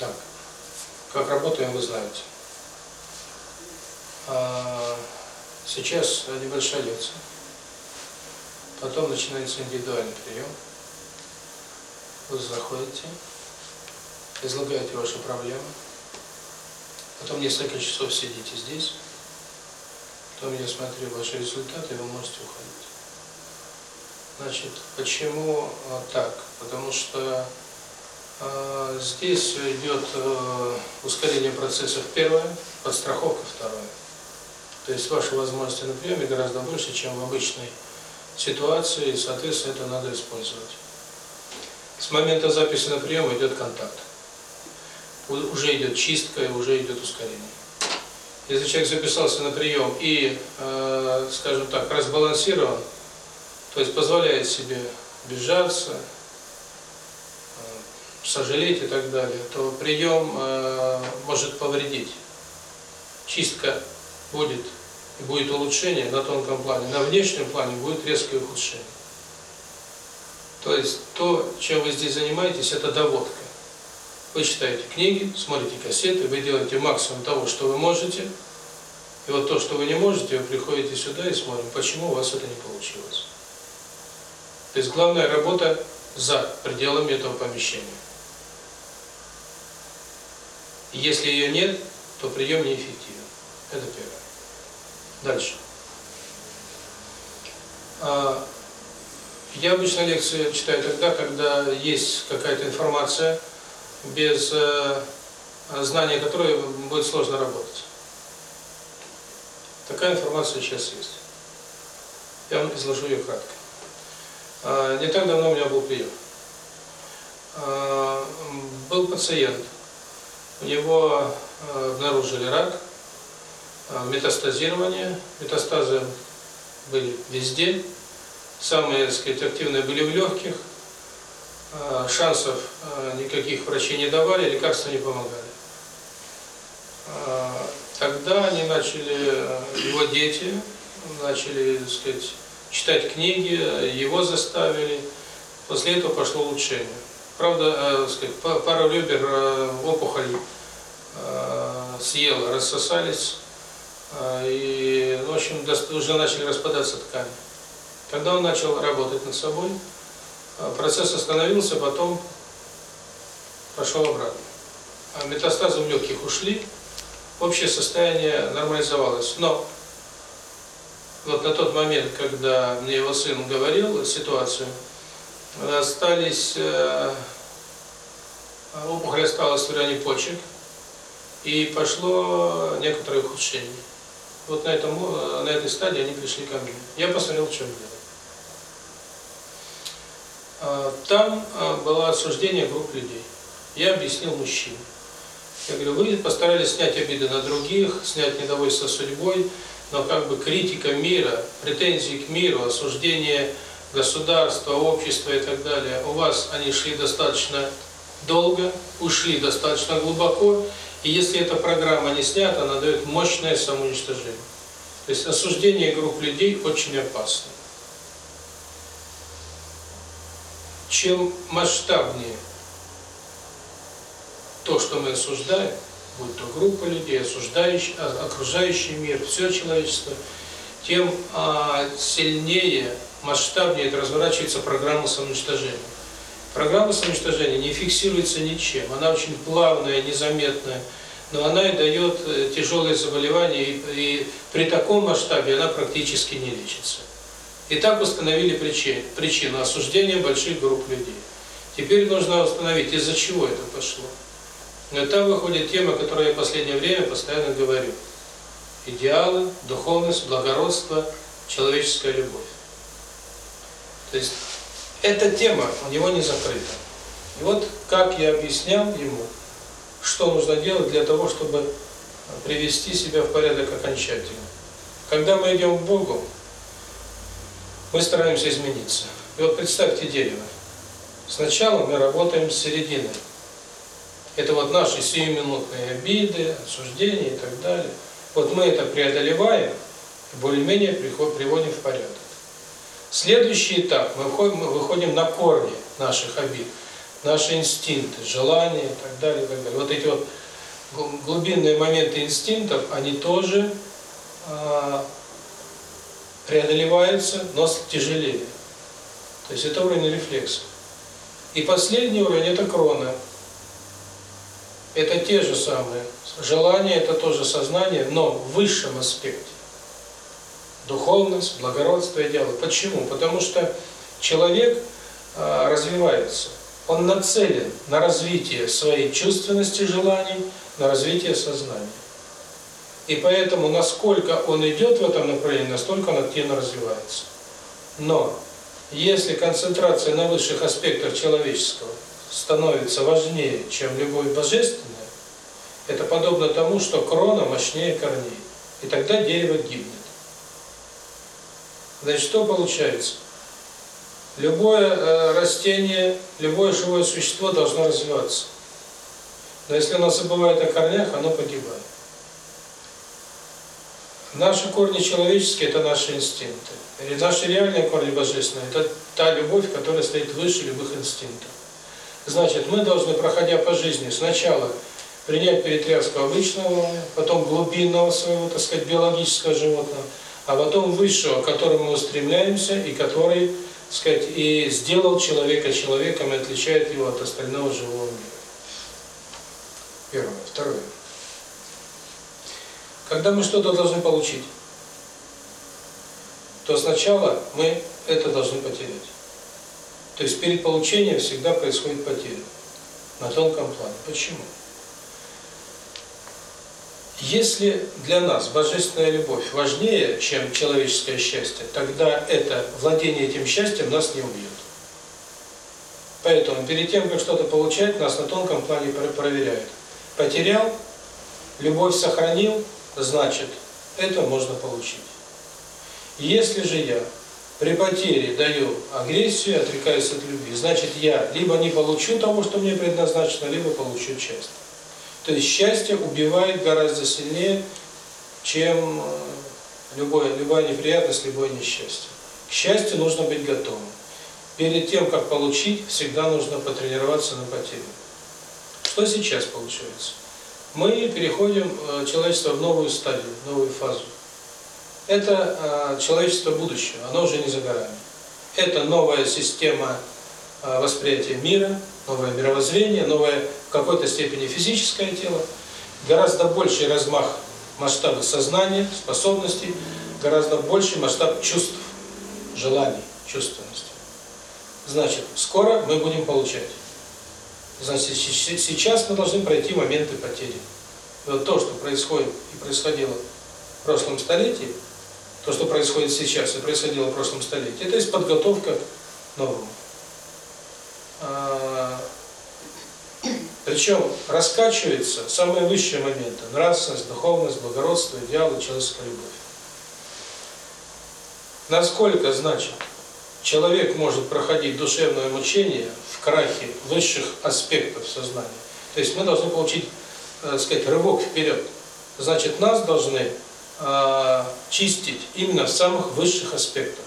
Так, как работаем, вы знаете. Сейчас небольшая лекция. Потом начинается индивидуальный прием. Вы заходите, излагаете ваши проблемы. Потом несколько часов сидите здесь. Потом я смотрю ваши результаты, вы можете уходить. Значит, почему так? Потому что э, здесь идет э, ускорение процессов первое, подстраховка второе. То есть ваши возможности на приеме гораздо больше, чем в обычной ситуации, и, соответственно, это надо использовать. С момента записи на прием идет контакт. Уже идет чистка и уже идет ускорение. Если человек записался на прием и, э, скажем так, разбалансирован, то есть позволяет себе обижаться, э, сожалеть и так далее, то прием э, может повредить. Чистка будет и будет улучшение на тонком плане, на внешнем плане будет резкое ухудшение. То есть то, чем вы здесь занимаетесь, это доводка. Вы читаете книги, смотрите кассеты, вы делаете максимум того, что вы можете. И вот то, что вы не можете, вы приходите сюда и смотрим, почему у вас это не получилось. То есть главная работа за пределами этого помещения. И если ее нет, то прием неэффективен. Это первое. Дальше. А, я обычно лекции читаю тогда, когда есть какая-то информация, без э, знания которой будет сложно работать. Такая информация сейчас есть. Я вам изложу ее кратко. А, не так давно у меня был прием. А, был пациент, у него э, обнаружили рак, э, метастазирование, метастазы были везде, самые, так сказать, активные были в легких, шансов никаких врачей не давали, лекарства не помогали. Тогда они начали, его дети начали, так сказать, читать книги, его заставили. После этого пошло улучшение. Правда, сказать, пара ребер опухоли съела, рассосались, и, в общем, уже начали распадаться ткани. Тогда он начал работать над собой, Процесс остановился, потом прошел обратно. А метастазы в легких ушли, общее состояние нормализовалось. Но вот на тот момент, когда мне его сын говорил ситуацию, остались э, опухоль осталась в районе почек и пошло некоторое ухудшение. Вот на этом э, на этой стадии они пришли ко мне. Я посмотрел, в чем дело там было осуждение групп людей. Я объяснил мужчин. Я говорю, вы постарались снять обиды на других, снять недовольство судьбой, но как бы критика мира, претензии к миру, осуждение государства, общества и так далее, у вас они шли достаточно долго, ушли достаточно глубоко, и если эта программа не снята, она дает мощное самоуничтожение. То есть осуждение групп людей очень опасно. чем масштабнее то, что мы осуждаем, будь то группа людей, осуждающий, окружающий мир, все человечество, тем а, сильнее, масштабнее это разворачивается программа самоуничтожения. Программа самоуничтожения не фиксируется ничем, она очень плавная, незаметная, но она и дает тяжелые заболевания, и, и при таком масштабе она практически не лечится. И так установили причину, причину осуждения больших групп людей. Теперь нужно установить, из-за чего это пошло. Но там выходит тема, которую я в последнее время постоянно говорю. Идеалы, духовность, благородство, человеческая любовь. То есть, эта тема у него не закрыта. И вот как я объяснял ему, что нужно делать для того, чтобы привести себя в порядок окончательно. Когда мы идем к Богу, мы стараемся измениться. И вот представьте дерево. Сначала мы работаем с серединой. Это вот наши сиюминутные обиды, осуждения и так далее. Вот мы это преодолеваем и более-менее приводим в порядок. Следующий этап, мы выходим, мы выходим на корни наших обид, наши инстинкты, желания и так далее. И так далее. Вот эти вот глубинные моменты инстинктов, они тоже а, преодолевается, но тяжелее. То есть это уровень рефлекса. И последний уровень – это крона. Это те же самые. желания, – это тоже сознание, но в высшем аспекте. Духовность, благородство и дело. Почему? Потому что человек а, развивается. Он нацелен на развитие своей чувственности желаний, на развитие сознания. И поэтому, насколько он идет в этом направлении, настолько он активно развивается. Но если концентрация на высших аспектах человеческого становится важнее, чем любое божественное, это подобно тому, что крона мощнее корней. И тогда дерево гибнет. Значит, что получается? Любое э, растение, любое живое существо должно развиваться. Но если оно забывает о корнях, оно погибает. Наши корни человеческие – это наши инстинкты. Или наши реальные корни божественные – это та любовь, которая стоит выше любых инстинктов. Значит, мы должны, проходя по жизни, сначала принять перетряску обычного потом глубинного своего, так сказать, биологического животного, а потом высшего, к которому мы устремляемся и который, так сказать, и сделал человека человеком и отличает его от остального живого мира. Первое. Второе. Когда мы что-то должны получить, то сначала мы это должны потерять. То есть перед получением всегда происходит потеря на тонком плане. Почему? Если для нас божественная любовь важнее, чем человеческое счастье, тогда это владение этим счастьем нас не убьет. Поэтому перед тем, как что-то получать, нас на тонком плане проверяют. Потерял, любовь сохранил, значит, это можно получить. Если же я при потере даю агрессию, отрекаюсь от любви, значит, я либо не получу того, что мне предназначено, либо получу счастье. То есть счастье убивает гораздо сильнее, чем э, любое, любая неприятность, любое несчастье. К счастью нужно быть готовым. Перед тем, как получить, всегда нужно потренироваться на потере. Что сейчас получается? мы переходим э, человечество в новую стадию, в новую фазу. Это э, человечество будущего, оно уже не за горами. Это новая система э, восприятия мира, новое мировоззрение, новое в какой-то степени физическое тело, гораздо больший размах масштаба сознания, способностей, гораздо больший масштаб чувств, желаний, чувственности. Значит, скоро мы будем получать Значит, сейчас мы должны пройти моменты потери. Вот то, что происходит и происходило в прошлом столетии, то, что происходит сейчас и происходило в прошлом столетии, это есть подготовка к новому. А, причем раскачивается самые высшие моменты – нравственность, духовность, благородство, идеалы, человеческая любовь. Насколько, значит, человек может проходить душевное мучение в крахе высших аспектов сознания. То есть мы должны получить, э, сказать, рывок вперед. Значит, нас должны э, чистить именно в самых высших аспектах.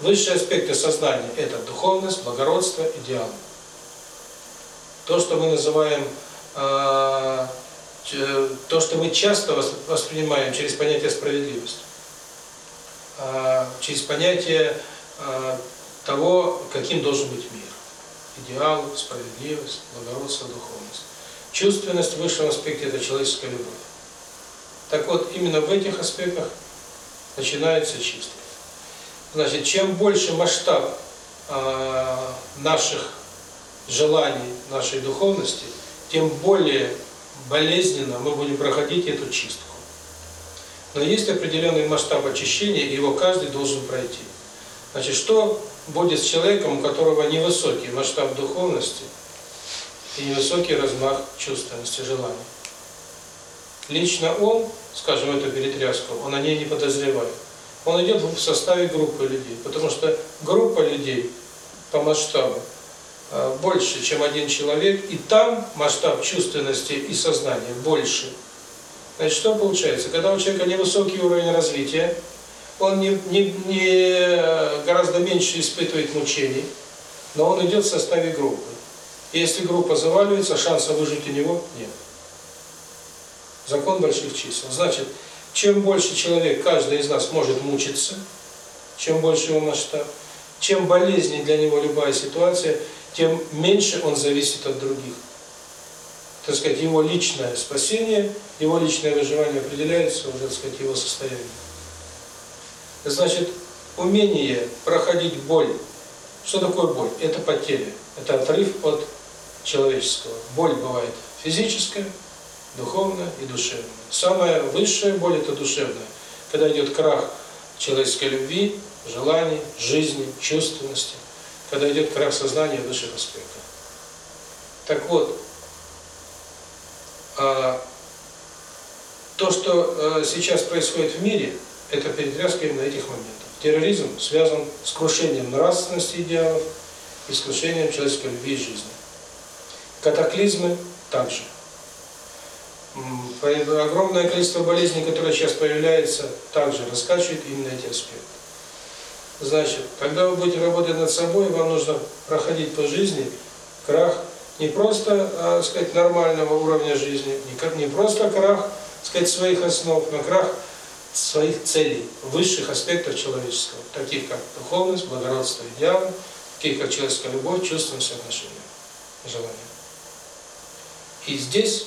Высшие аспекты сознания – это духовность, благородство, идеал. То, что мы называем, э, э то, что мы часто воспринимаем через понятие справедливость, э, через понятие того, каким должен быть мир. Идеал, справедливость, благородство, духовность. Чувственность в высшем аспекте – это человеческая любовь. Так вот, именно в этих аспектах начинается чистка. Значит, чем больше масштаб наших желаний, нашей духовности, тем более болезненно мы будем проходить эту чистку. Но есть определенный масштаб очищения, и его каждый должен пройти. Значит, что будет с человеком, у которого невысокий масштаб духовности и невысокий размах чувственности, желаний? Лично он, скажем, эту перетряску, он о ней не подозревает. Он идет в составе группы людей, потому что группа людей по масштабу э, больше, чем один человек, и там масштаб чувственности и сознания больше. Значит, что получается? Когда у человека невысокий уровень развития, он не, не, не гораздо меньше испытывает мучений, но он идет в составе группы. И если группа заваливается, шанса выжить у него нет. Закон больших чисел. Значит, чем больше человек, каждый из нас может мучиться, чем больше его масштаб, чем болезней для него любая ситуация, тем меньше он зависит от других. Так сказать, его личное спасение, его личное выживание определяется уже, так сказать, его состоянием. Значит, умение проходить боль. Что такое боль? Это потеря. Это отрыв от человеческого. Боль бывает физическая, духовная и душевная. Самая высшая боль – это душевная. Когда идет крах человеческой любви, желаний, жизни, чувственности. Когда идет крах сознания высших аспектов. Так вот, а, то, что э, сейчас происходит в мире – это перетряска на этих моментах. Терроризм связан с крушением нравственности идеалов и с крушением человеческой любви и жизни. Катаклизмы также. Огромное количество болезней, которое сейчас появляется, также раскачивает именно эти аспекты. Значит, когда вы будете работать над собой, вам нужно проходить по жизни крах не просто, а, сказать, нормального уровня жизни, не, не просто крах, сказать, своих основ, но крах – своих целей, высших аспектов человеческого, таких как духовность, благородство, идеалы, таких как человеческая любовь, чувственные соотношения, желания. И здесь,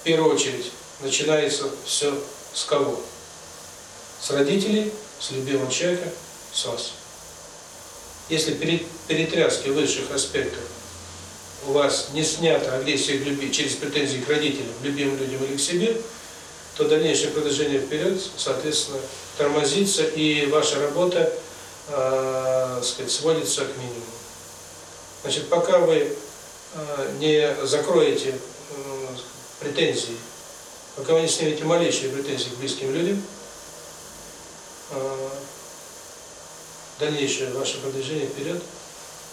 в первую очередь, начинается все с кого? С родителей, с любимого человека, с вас. Если при перетряске высших аспектов у вас не снята агрессия к любви через претензии к родителям, любимым людям или к себе – то дальнейшее продвижение вперед, соответственно, тормозится, и ваша работа, э, сказать, сводится к минимуму. Значит, пока вы э, не закроете э, претензии, пока вы не снимете малейшие претензии к близким людям, э, дальнейшее ваше продвижение вперед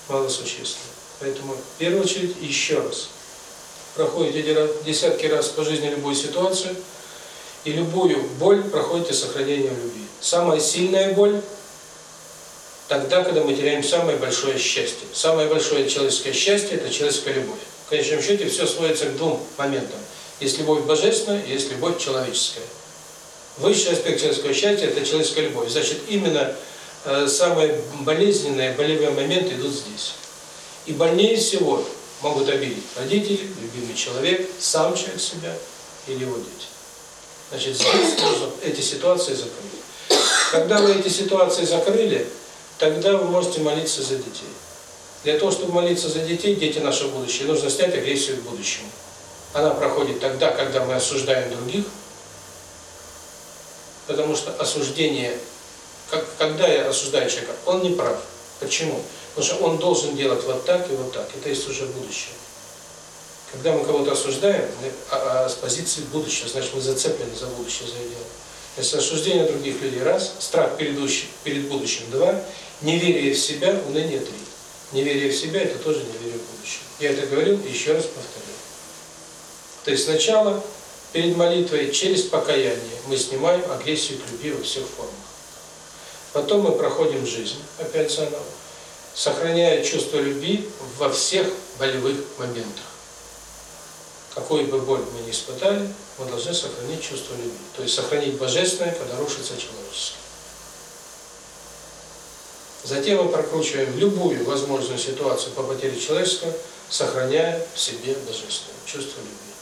мало существенно. Поэтому, в первую очередь, еще раз, проходите десятки раз по жизни любую ситуацию – и любую боль проходите сохранением любви. Самая сильная боль тогда, когда мы теряем самое большое счастье. Самое большое человеческое счастье – это человеческая любовь. В конечном счете все сводится к двум моментам. Есть любовь божественная, есть любовь человеческая. Высший аспект человеческого счастья – это человеческая любовь. Значит, именно э, самые болезненные, болевые моменты идут здесь. И больнее всего могут обидеть родители, любимый человек, сам человек себя или его дети. Значит, здесь нужно эти ситуации закрыть. Когда вы эти ситуации закрыли, тогда вы можете молиться за детей. Для того, чтобы молиться за детей, дети наше будущее, нужно снять агрессию к будущему. Она проходит тогда, когда мы осуждаем других, потому что осуждение, как, когда я осуждаю человека, он не прав. Почему? Потому что он должен делать вот так и вот так. Это есть уже будущее. Когда мы кого-то осуждаем, а, а, с позиции будущего, значит, мы зацеплены за будущее, за идеал. Если осуждение других людей – раз, страх перед, перед будущим – два, неверие в себя – уныние – три. Неверие в себя – это тоже неверие в будущее. Я это говорил и еще раз повторю. То есть сначала перед молитвой через покаяние мы снимаем агрессию к любви во всех формах. Потом мы проходим жизнь, опять заново, сохраняя чувство любви во всех болевых моментах какой бы боль мы не испытали, мы должны сохранить чувство любви. То есть сохранить божественное, когда рушится человеческое. Затем мы прокручиваем любую возможную ситуацию по потере человеческого, сохраняя в себе божественное чувство любви.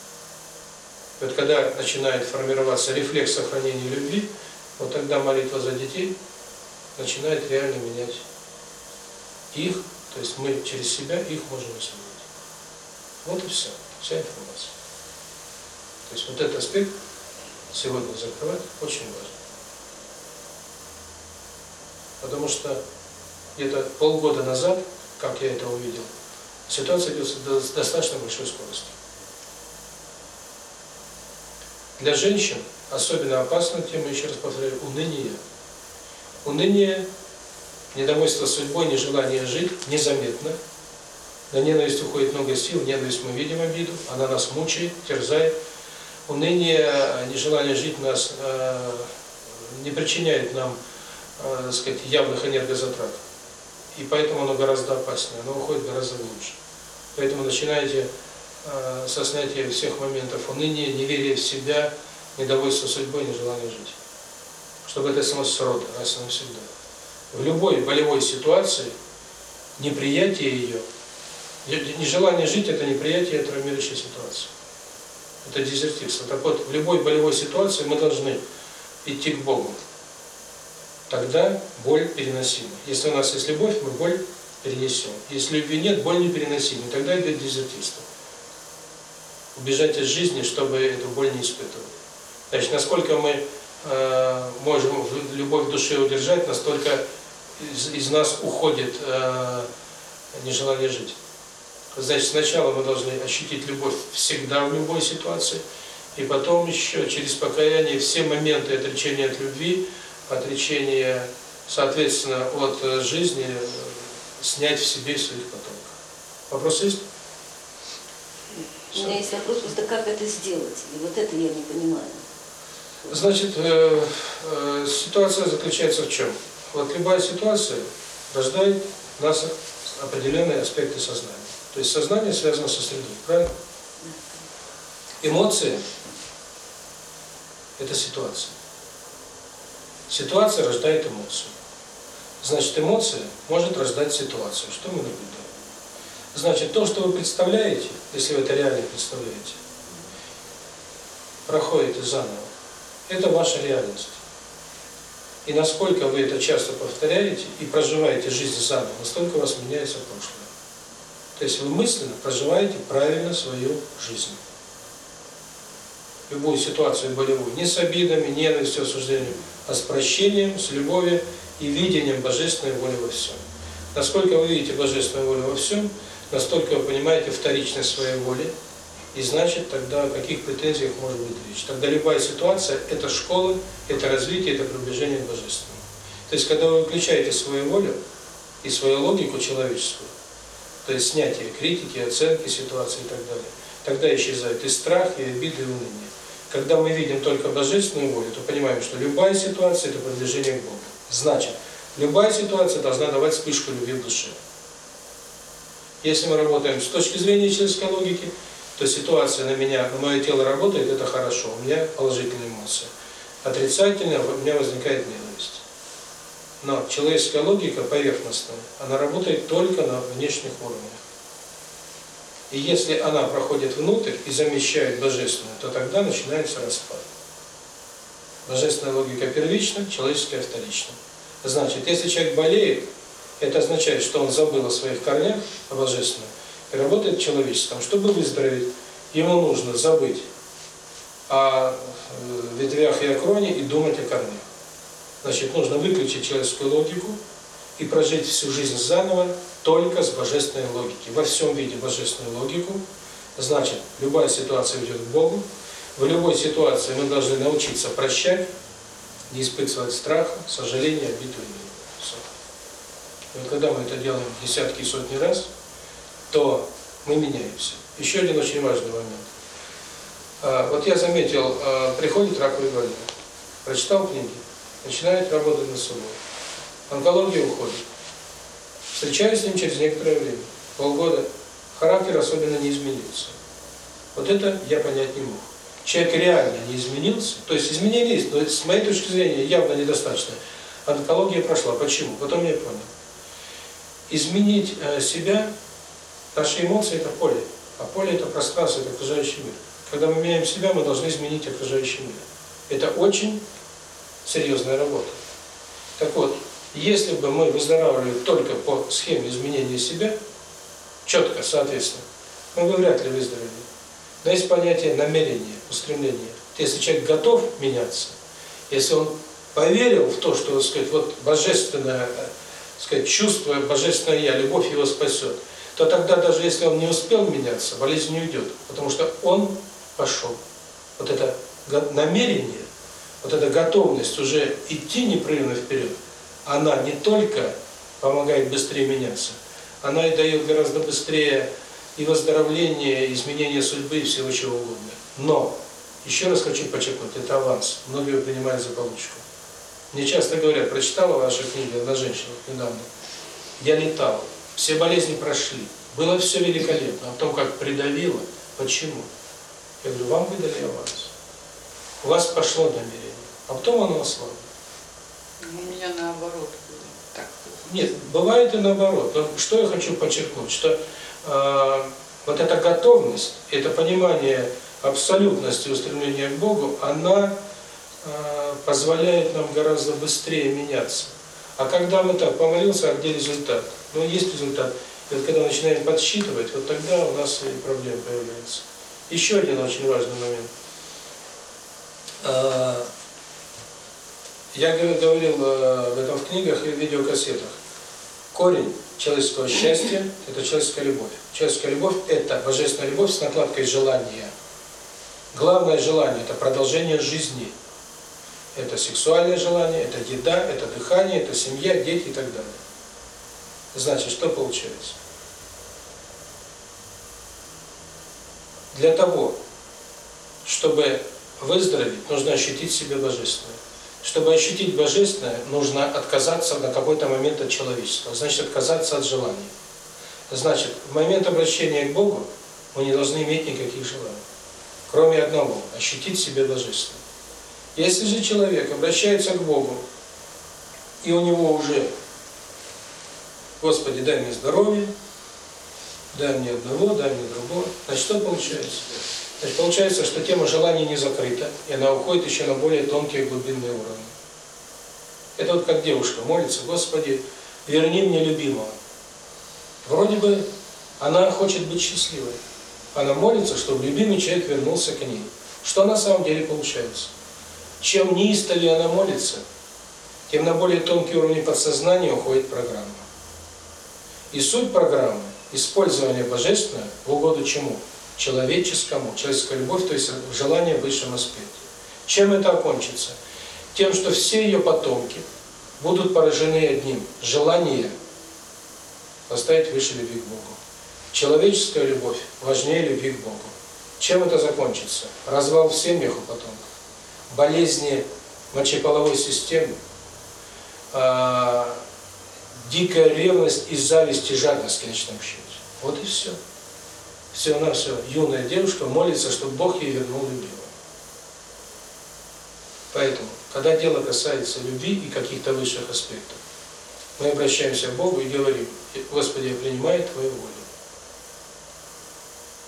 Вот когда начинает формироваться рефлекс сохранения любви, вот тогда молитва за детей начинает реально менять их, то есть мы через себя их можем изменить. Вот и все вся информация. То есть вот этот аспект сегодня закрывать очень важно. Потому что где-то полгода назад, как я это увидел, ситуация идет с достаточно большой скоростью. Для женщин особенно опасна тема, еще раз повторяю, уныние. Уныние, недовольство судьбой, нежелание жить незаметно – на ненависть уходит много сил, ненависть мы видим обиду, она нас мучает, терзает. Уныние, нежелание жить нас э, не причиняет нам э, сказать, явных энергозатрат. И поэтому оно гораздо опаснее, оно уходит гораздо глубже. Поэтому начинаете э, со снятия всех моментов уныния, неверия в себя, недовольство судьбой, нежелание жить. Чтобы это снос срода, раз и навсегда. В любой болевой ситуации неприятие ее – Нежелание жить – это неприятие травмирующей ситуации. Это дезертирство. Так вот, в любой болевой ситуации мы должны идти к Богу. Тогда боль переносима. Если у нас есть любовь, мы боль перенесем. Если любви нет, боль не переносима. Тогда идет дезертирство. Убежать из жизни, чтобы эту боль не испытывать. Значит, насколько мы э, можем любовь души удержать, настолько из, из нас уходит э, нежелание жить. Значит, сначала мы должны ощутить любовь всегда в любой ситуации, и потом еще через покаяние все моменты отречения от любви, отречения, соответственно, от э, жизни, э, снять в себе и своих потомков. Вопрос есть? У меня есть вопрос, просто как это сделать? И вот это я не понимаю. Значит, э, э, ситуация заключается в чем? Вот любая ситуация рождает нас определенные аспекты сознания. То есть сознание связано со средой, правильно? Эмоции – это ситуация. Ситуация рождает эмоцию. Значит, эмоция может рождать ситуацию. Что мы наблюдаем? Значит, то, что вы представляете, если вы это реально представляете, проходит и заново. Это ваша реальность. И насколько вы это часто повторяете и проживаете жизнь заново, настолько у вас меняется прошлое. То есть вы мысленно проживаете правильно свою жизнь. Любую ситуацию болевую, не с обидами, ненавистью, осуждением, а с прощением, с любовью и видением Божественной воли во всем. Насколько вы видите Божественную волю во всем, настолько вы понимаете вторичность своей воли, и значит тогда о каких претензиях может быть речь. Тогда любая ситуация – это школа, это развитие, это приближение к Божественному. То есть, когда вы выключаете свою волю и свою логику человеческую, то есть снятие критики, оценки ситуации и так далее. Тогда исчезает и страх, и обиды, и уныние. Когда мы видим только божественную волю, то понимаем, что любая ситуация – это продвижение к Богу. Значит, любая ситуация должна давать вспышку любви в душе. Если мы работаем с точки зрения человеческой логики, то ситуация на меня, на мое тело работает, это хорошо, у меня положительные эмоции. отрицательные у меня возникает нет но человеческая логика поверхностная, она работает только на внешних уровнях. И если она проходит внутрь и замещает божественную, то тогда начинается распад. Божественная логика первична, человеческая вторична. Значит, если человек болеет, это означает, что он забыл о своих корнях, о божественном, и работает в человеческом. Чтобы выздороветь, ему нужно забыть о ветвях и о кроне и думать о корнях. Значит, нужно выключить человеческую логику и прожить всю жизнь заново только с божественной логики. Во всем виде божественную логику. Значит, любая ситуация ведет к Богу. В любой ситуации мы должны научиться прощать, не испытывать страха, сожаления, обиду. И вот когда мы это делаем десятки и сотни раз, то мы меняемся. Еще один очень важный момент. А, вот я заметил, а, приходит раковый больной, прочитал книги, начинает работать на собой. Онкология уходит. Встречаюсь с ним через некоторое время, полгода, характер особенно не изменился. Вот это я понять не мог. Человек реально не изменился, то есть изменились, но с моей точки зрения явно недостаточно. Онкология прошла. Почему? Потом я понял. Изменить э, себя, наши эмоции – это поле, а поле – это пространство, это окружающий мир. Когда мы меняем себя, мы должны изменить окружающий мир. Это очень серьезная работа. Так вот, если бы мы выздоравливали только по схеме изменения себя, четко, соответственно, мы бы вряд ли выздоровели. Но есть понятие намерения, устремления. Если человек готов меняться, если он поверил в то, что, так сказать, вот божественное, так сказать, чувство, божественное я, любовь его спасет, то тогда даже если он не успел меняться, болезнь не уйдет, потому что он пошел. Вот это намерение вот эта готовность уже идти непрерывно вперед, она не только помогает быстрее меняться, она и дает гораздо быстрее и выздоровление, и изменение судьбы, и всего чего угодно. Но, еще раз хочу подчеркнуть, это аванс, многие его принимают за получку. Мне часто говорят, прочитала ваша книга, одна женщина недавно, я летала, все болезни прошли, было все великолепно, а потом как придавило, почему? Я говорю, вам выдали аванс, у вас пошло намерение а потом оно ослабло. Ну, у меня наоборот так. Нет, бывает и наоборот. Но что я хочу подчеркнуть, что э, вот эта готовность, это понимание абсолютности устремления к Богу, она э, позволяет нам гораздо быстрее меняться. А когда мы так помолился, а где результат? Ну, есть результат. И вот когда начинаем подсчитывать, вот тогда у нас и проблемы появляются. Еще один очень важный момент э, я говорил в этом в книгах и в видеокассетах. Корень человеческого счастья – это человеческая любовь. Человеческая любовь – это божественная любовь с накладкой желания. Главное желание – это продолжение жизни. Это сексуальное желание, это еда, это дыхание, это семья, дети и так далее. Значит, что получается? Для того, чтобы выздороветь, нужно ощутить себя божественное чтобы ощутить Божественное, нужно отказаться на какой-то момент от человечества, значит, отказаться от желаний. Значит, в момент обращения к Богу мы не должны иметь никаких желаний, кроме одного – ощутить себе Божественное. Если же человек обращается к Богу, и у него уже «Господи, дай мне здоровье», «Дай мне одного», «Дай мне другого», значит, что получается? То есть получается, что тема желаний не закрыта, и она уходит еще на более тонкие глубинные уровни. Это вот как девушка молится, Господи, верни мне любимого. Вроде бы она хочет быть счастливой. Она молится, чтобы любимый человек вернулся к ней. Что на самом деле получается? Чем неистовее она молится, тем на более тонкий уровень подсознания уходит программа. И суть программы – использование божественного в угоду чему – человеческому, человеческая любовь, то есть желание высшим аспекте. Чем это окончится? Тем, что все ее потомки будут поражены одним – желание поставить выше любви к Богу. Человеческая любовь важнее любви к Богу. Чем это закончится? Развал в семьях у потомков, болезни мочеполовой системы, э, дикая ревность и зависть и жадность в конечном счете. Вот и все вся наша юная девушка молится, чтобы Бог ей вернул любимого. Поэтому, когда дело касается любви и каких-то высших аспектов, мы обращаемся к Богу и говорим, Господи, я принимаю Твою волю.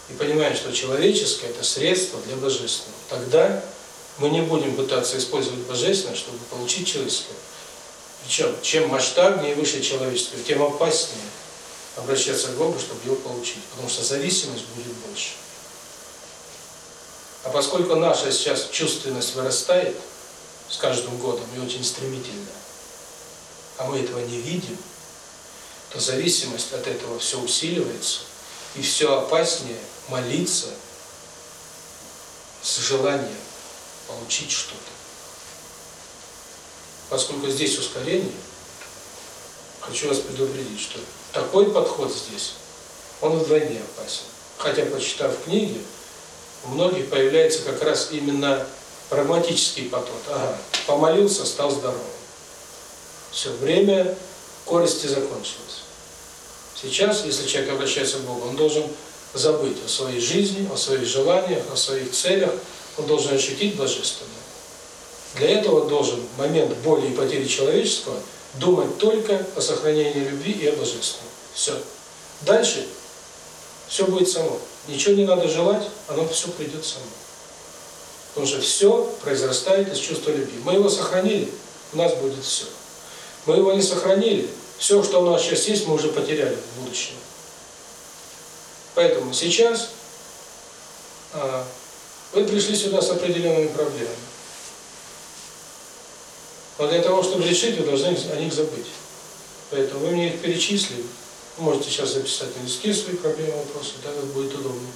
И понимаем, что человеческое – это средство для Божественного. Тогда мы не будем пытаться использовать Божественное, чтобы получить человеческое. Причем, чем масштабнее и выше человеческое, тем опаснее – обращаться к Богу, чтобы его получить, потому что зависимость будет больше. А поскольку наша сейчас чувственность вырастает с каждым годом и очень стремительно, а мы этого не видим, то зависимость от этого все усиливается, и все опаснее молиться с желанием получить что-то. Поскольку здесь ускорение, хочу вас предупредить, что такой подход здесь, он вдвойне опасен. Хотя, почитав книги, у многих появляется как раз именно прагматический подход. Ага, помолился, стал здоровым. Все время корости закончилось. Сейчас, если человек обращается к Богу, он должен забыть о своей жизни, о своих желаниях, о своих целях, он должен ощутить божественное. Для этого должен в момент боли и потери человечества думать только о сохранении любви и о божественном. Все. Дальше все будет само. Ничего не надо желать, оно все придет само. Потому что все произрастает из чувства любви. Мы его сохранили, у нас будет все. Мы его не сохранили, все, что у нас сейчас есть, мы уже потеряли в будущем. Поэтому сейчас а, вы пришли сюда с определенными проблемами. Но для того, чтобы решить, вы должны о них забыть. Поэтому вы мне их перечислили можете сейчас записать на листке свои проблемы, вопросы, так как будет удобно.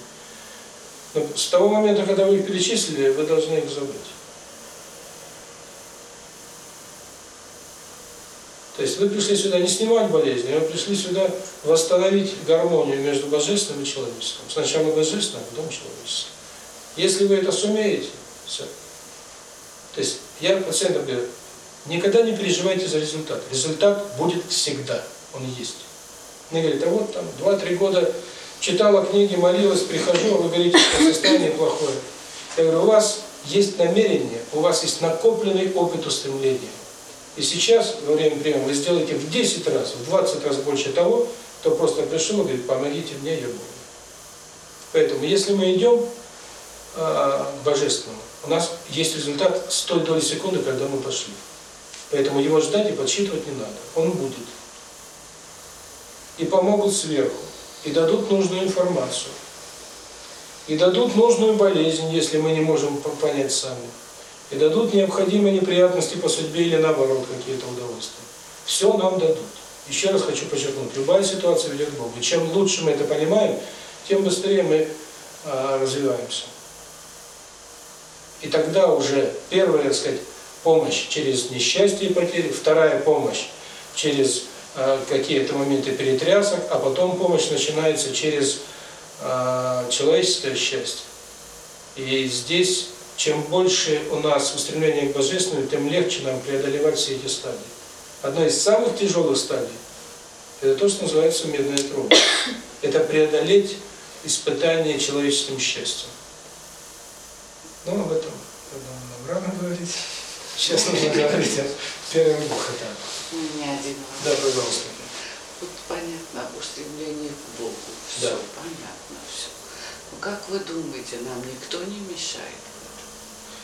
Но с того момента, когда вы их перечислили, вы должны их забыть. То есть вы пришли сюда не снимать болезни, а вы пришли сюда восстановить гармонию между божественным и человеческим. Сначала божественным, а потом человеческим. Если вы это сумеете, все. То есть я пациентам говорю, никогда не переживайте за результат. Результат будет всегда, он есть. Мне говорит, а вот там 2-3 года читала книги, молилась, прихожу, а вы говорите, что состояние плохое. Я говорю, у вас есть намерение, у вас есть накопленный опыт устремления. И сейчас, во время приема, вы сделаете в 10 раз, в 20 раз больше того, кто просто пришел и говорит, помогите мне, я буду. Поэтому, если мы идем э, к Божественному, у нас есть результат с той доли секунды, когда мы пошли. Поэтому его ждать и подсчитывать не надо. Он будет и помогут сверху, и дадут нужную информацию, и дадут нужную болезнь, если мы не можем понять сами, и дадут необходимые неприятности по судьбе или наоборот какие-то удовольствия. Все нам дадут. Еще раз хочу подчеркнуть, любая ситуация ведет к Богу. Чем лучше мы это понимаем, тем быстрее мы э, развиваемся. И тогда уже первая, так сказать, помощь через несчастье и потери, вторая помощь через какие-то моменты перетрясок, а потом помощь начинается через а, человеческое счастье. И здесь, чем больше у нас устремление к Божественному, тем легче нам преодолевать все эти стадии. Одна из самых тяжелых стадий – это то, что называется медная труба. Это преодолеть испытание человеческим счастьем. Ну, об этом, я думаю, нам рано говорить. Честно говорите, первым выходом. Не один раз. Да, пожалуйста. Вот понятно, устремление к Богу. Все да. понятно, все. Но ну, как вы думаете, нам никто не мешает?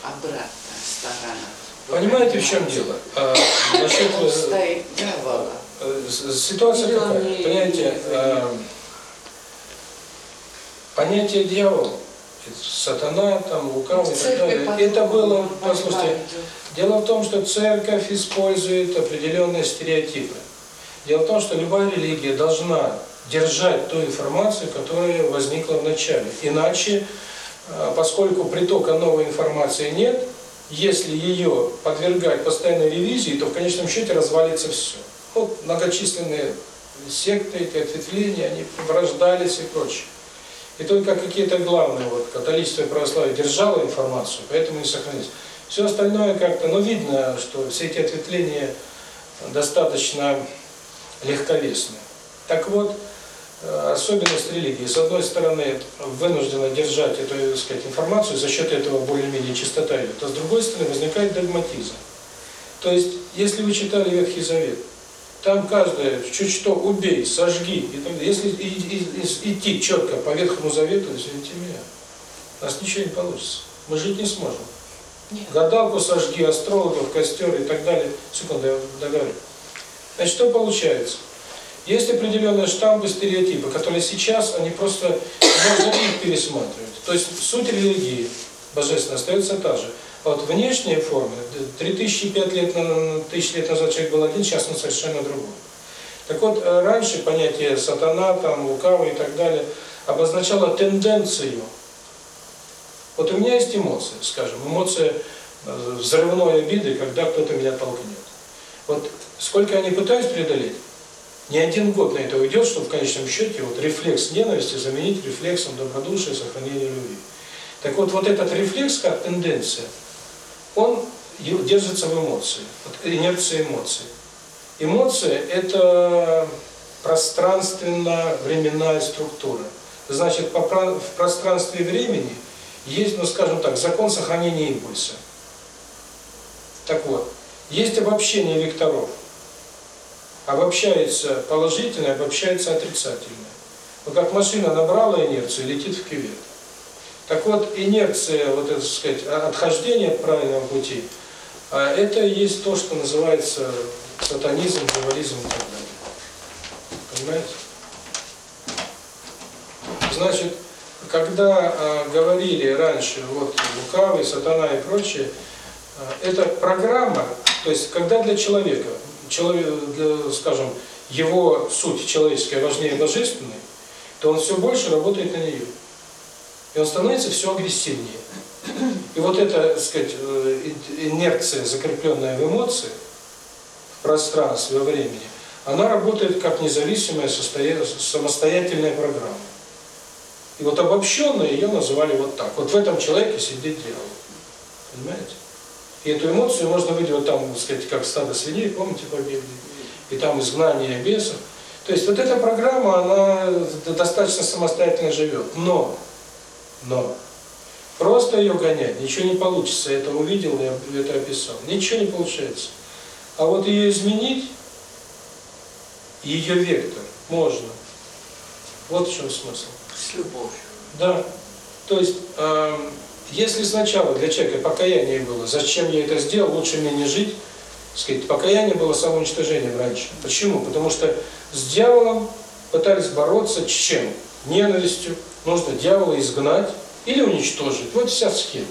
Обратная сторона. Понимаете, в чем дело? А, насчет, э, стоит давала. Э, ситуация такая, понимаете, а, понятие дьявола сатана, там лукавый и так далее. Это было, послушайте, дело в том, что церковь использует определенные стереотипы. Дело в том, что любая религия должна держать ту информацию, которая возникла в начале. Иначе, э, поскольку притока новой информации нет, если ее подвергать постоянной ревизии, то в конечном счете развалится все. Вот многочисленные секты, эти ответвления, они порождались и прочее. И только какие-то главные, вот, католичество и православие держало информацию, поэтому и сохранилось. Все остальное как-то, ну, видно, что все эти ответвления достаточно легковесны. Так вот, э, особенность религии. С одной стороны, вынуждена держать эту, так сказать, информацию, за счет этого более-менее чистота идет, а с другой стороны, возникает догматизм. То есть, если вы читали Ветхий Завет, там каждое, что-что убей, сожги. И так, далее. если и, и, и, идти четко по Ветхому Завету, извините меня, у нас ничего не получится. Мы жить не сможем. Нет. Гадалку сожги, астрологов, костер и так далее. Секунду, я договорю. Значит, что получается? Есть определенные штампы, стереотипы, которые сейчас, они просто можно их пересматривать. То есть суть религии божественной остается та же. Вот внешние формы, 3000 5 лет, тысяч лет назад человек был один, сейчас он совершенно другой. Так вот, э, раньше понятие сатана, там, лукава и так далее обозначало тенденцию. Вот у меня есть эмоции, скажем, эмоции э, взрывной обиды, когда кто-то меня толкнет. Вот сколько они пытаюсь преодолеть, не один год на это уйдет, чтобы в конечном счете вот рефлекс ненависти заменить рефлексом добродушия и сохранения любви. Так вот, вот этот рефлекс как тенденция – он держится в эмоции, вот инерция эмоций. Эмоция – это пространственно-временная структура. Значит, в пространстве и времени есть, ну скажем так, закон сохранения импульса. Так вот, есть обобщение векторов. Обобщается положительное, обобщается отрицательное. Вот как машина набрала инерцию, летит в кювет. Так вот, инерция, вот это сказать, отхождение от правильного пути, а это и есть то, что называется сатанизм, дуализм и так далее. Понимаете? Значит, когда э, говорили раньше, вот лукавый, сатана и прочее, э, это программа, то есть когда для человека, человек, для, скажем, его суть человеческая важнее божественной, то он все больше работает на нее и он становится все агрессивнее. И вот эта, так сказать, э, инерция, закрепленная в эмоции, в пространстве, во времени, она работает как независимая самостоятельная программа. И вот обобщенно ее называли вот так. Вот в этом человеке сидит дьявол. Понимаете? И эту эмоцию можно выделить, вот там, так сказать, как стадо свиней, помните, по И там изгнание бесов. То есть вот эта программа, она достаточно самостоятельно живет. Но но просто ее гонять ничего не получится. Я это увидел, я это описал. Ничего не получается. А вот ее изменить, ее вектор, можно. Вот в чем смысл. С любовью. Да. То есть, э, если сначала для человека покаяние было, зачем я это сделал, лучше мне не жить, сказать, покаяние было самоуничтожением раньше. Почему? Потому что с дьяволом пытались бороться с чем? ненавистью, нужно дьявола изгнать или уничтожить. Вот вся схема.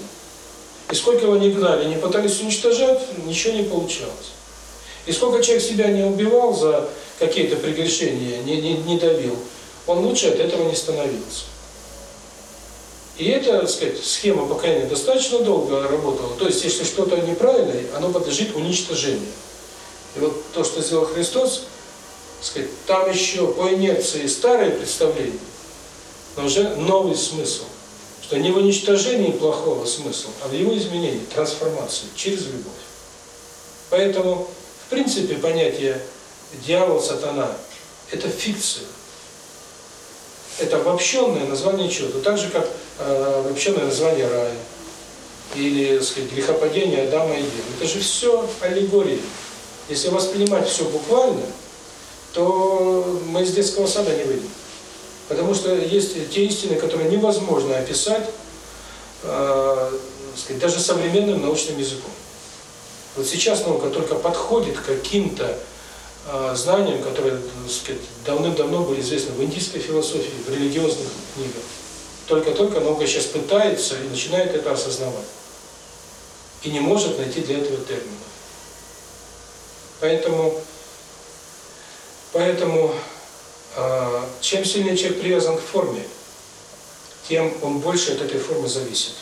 И сколько его не гнали, не пытались уничтожать, ничего не получалось. И сколько человек себя не убивал за какие-то прегрешения, не, не, не давил, он лучше от этого не становился. И эта, так сказать, схема покаяния достаточно долго работала. То есть, если что-то неправильное, оно подлежит уничтожению. И вот то, что сделал Христос, сказать, там еще по инерции старые представления, уже новый смысл, что не в уничтожении плохого смысла, а в его изменении, трансформации через любовь. Поэтому, в принципе, понятие дьявол, сатана – это фикция. Это обобщенное название чего-то, так же, как э, обобщенное название рая или, так сказать, грехопадение Адама и Евы. Это же все аллегории. Если воспринимать все буквально, то мы из детского сада не выйдем. Потому что есть те истины, которые невозможно описать, э, сказать, даже современным научным языком. Вот сейчас наука только подходит к каким-то э, знаниям, которые давным-давно были известны в индийской философии, в религиозных книгах. Только-только наука сейчас пытается и начинает это осознавать. И не может найти для этого термина. Поэтому, поэтому чем сильнее человек привязан к форме, тем он больше от этой формы зависит.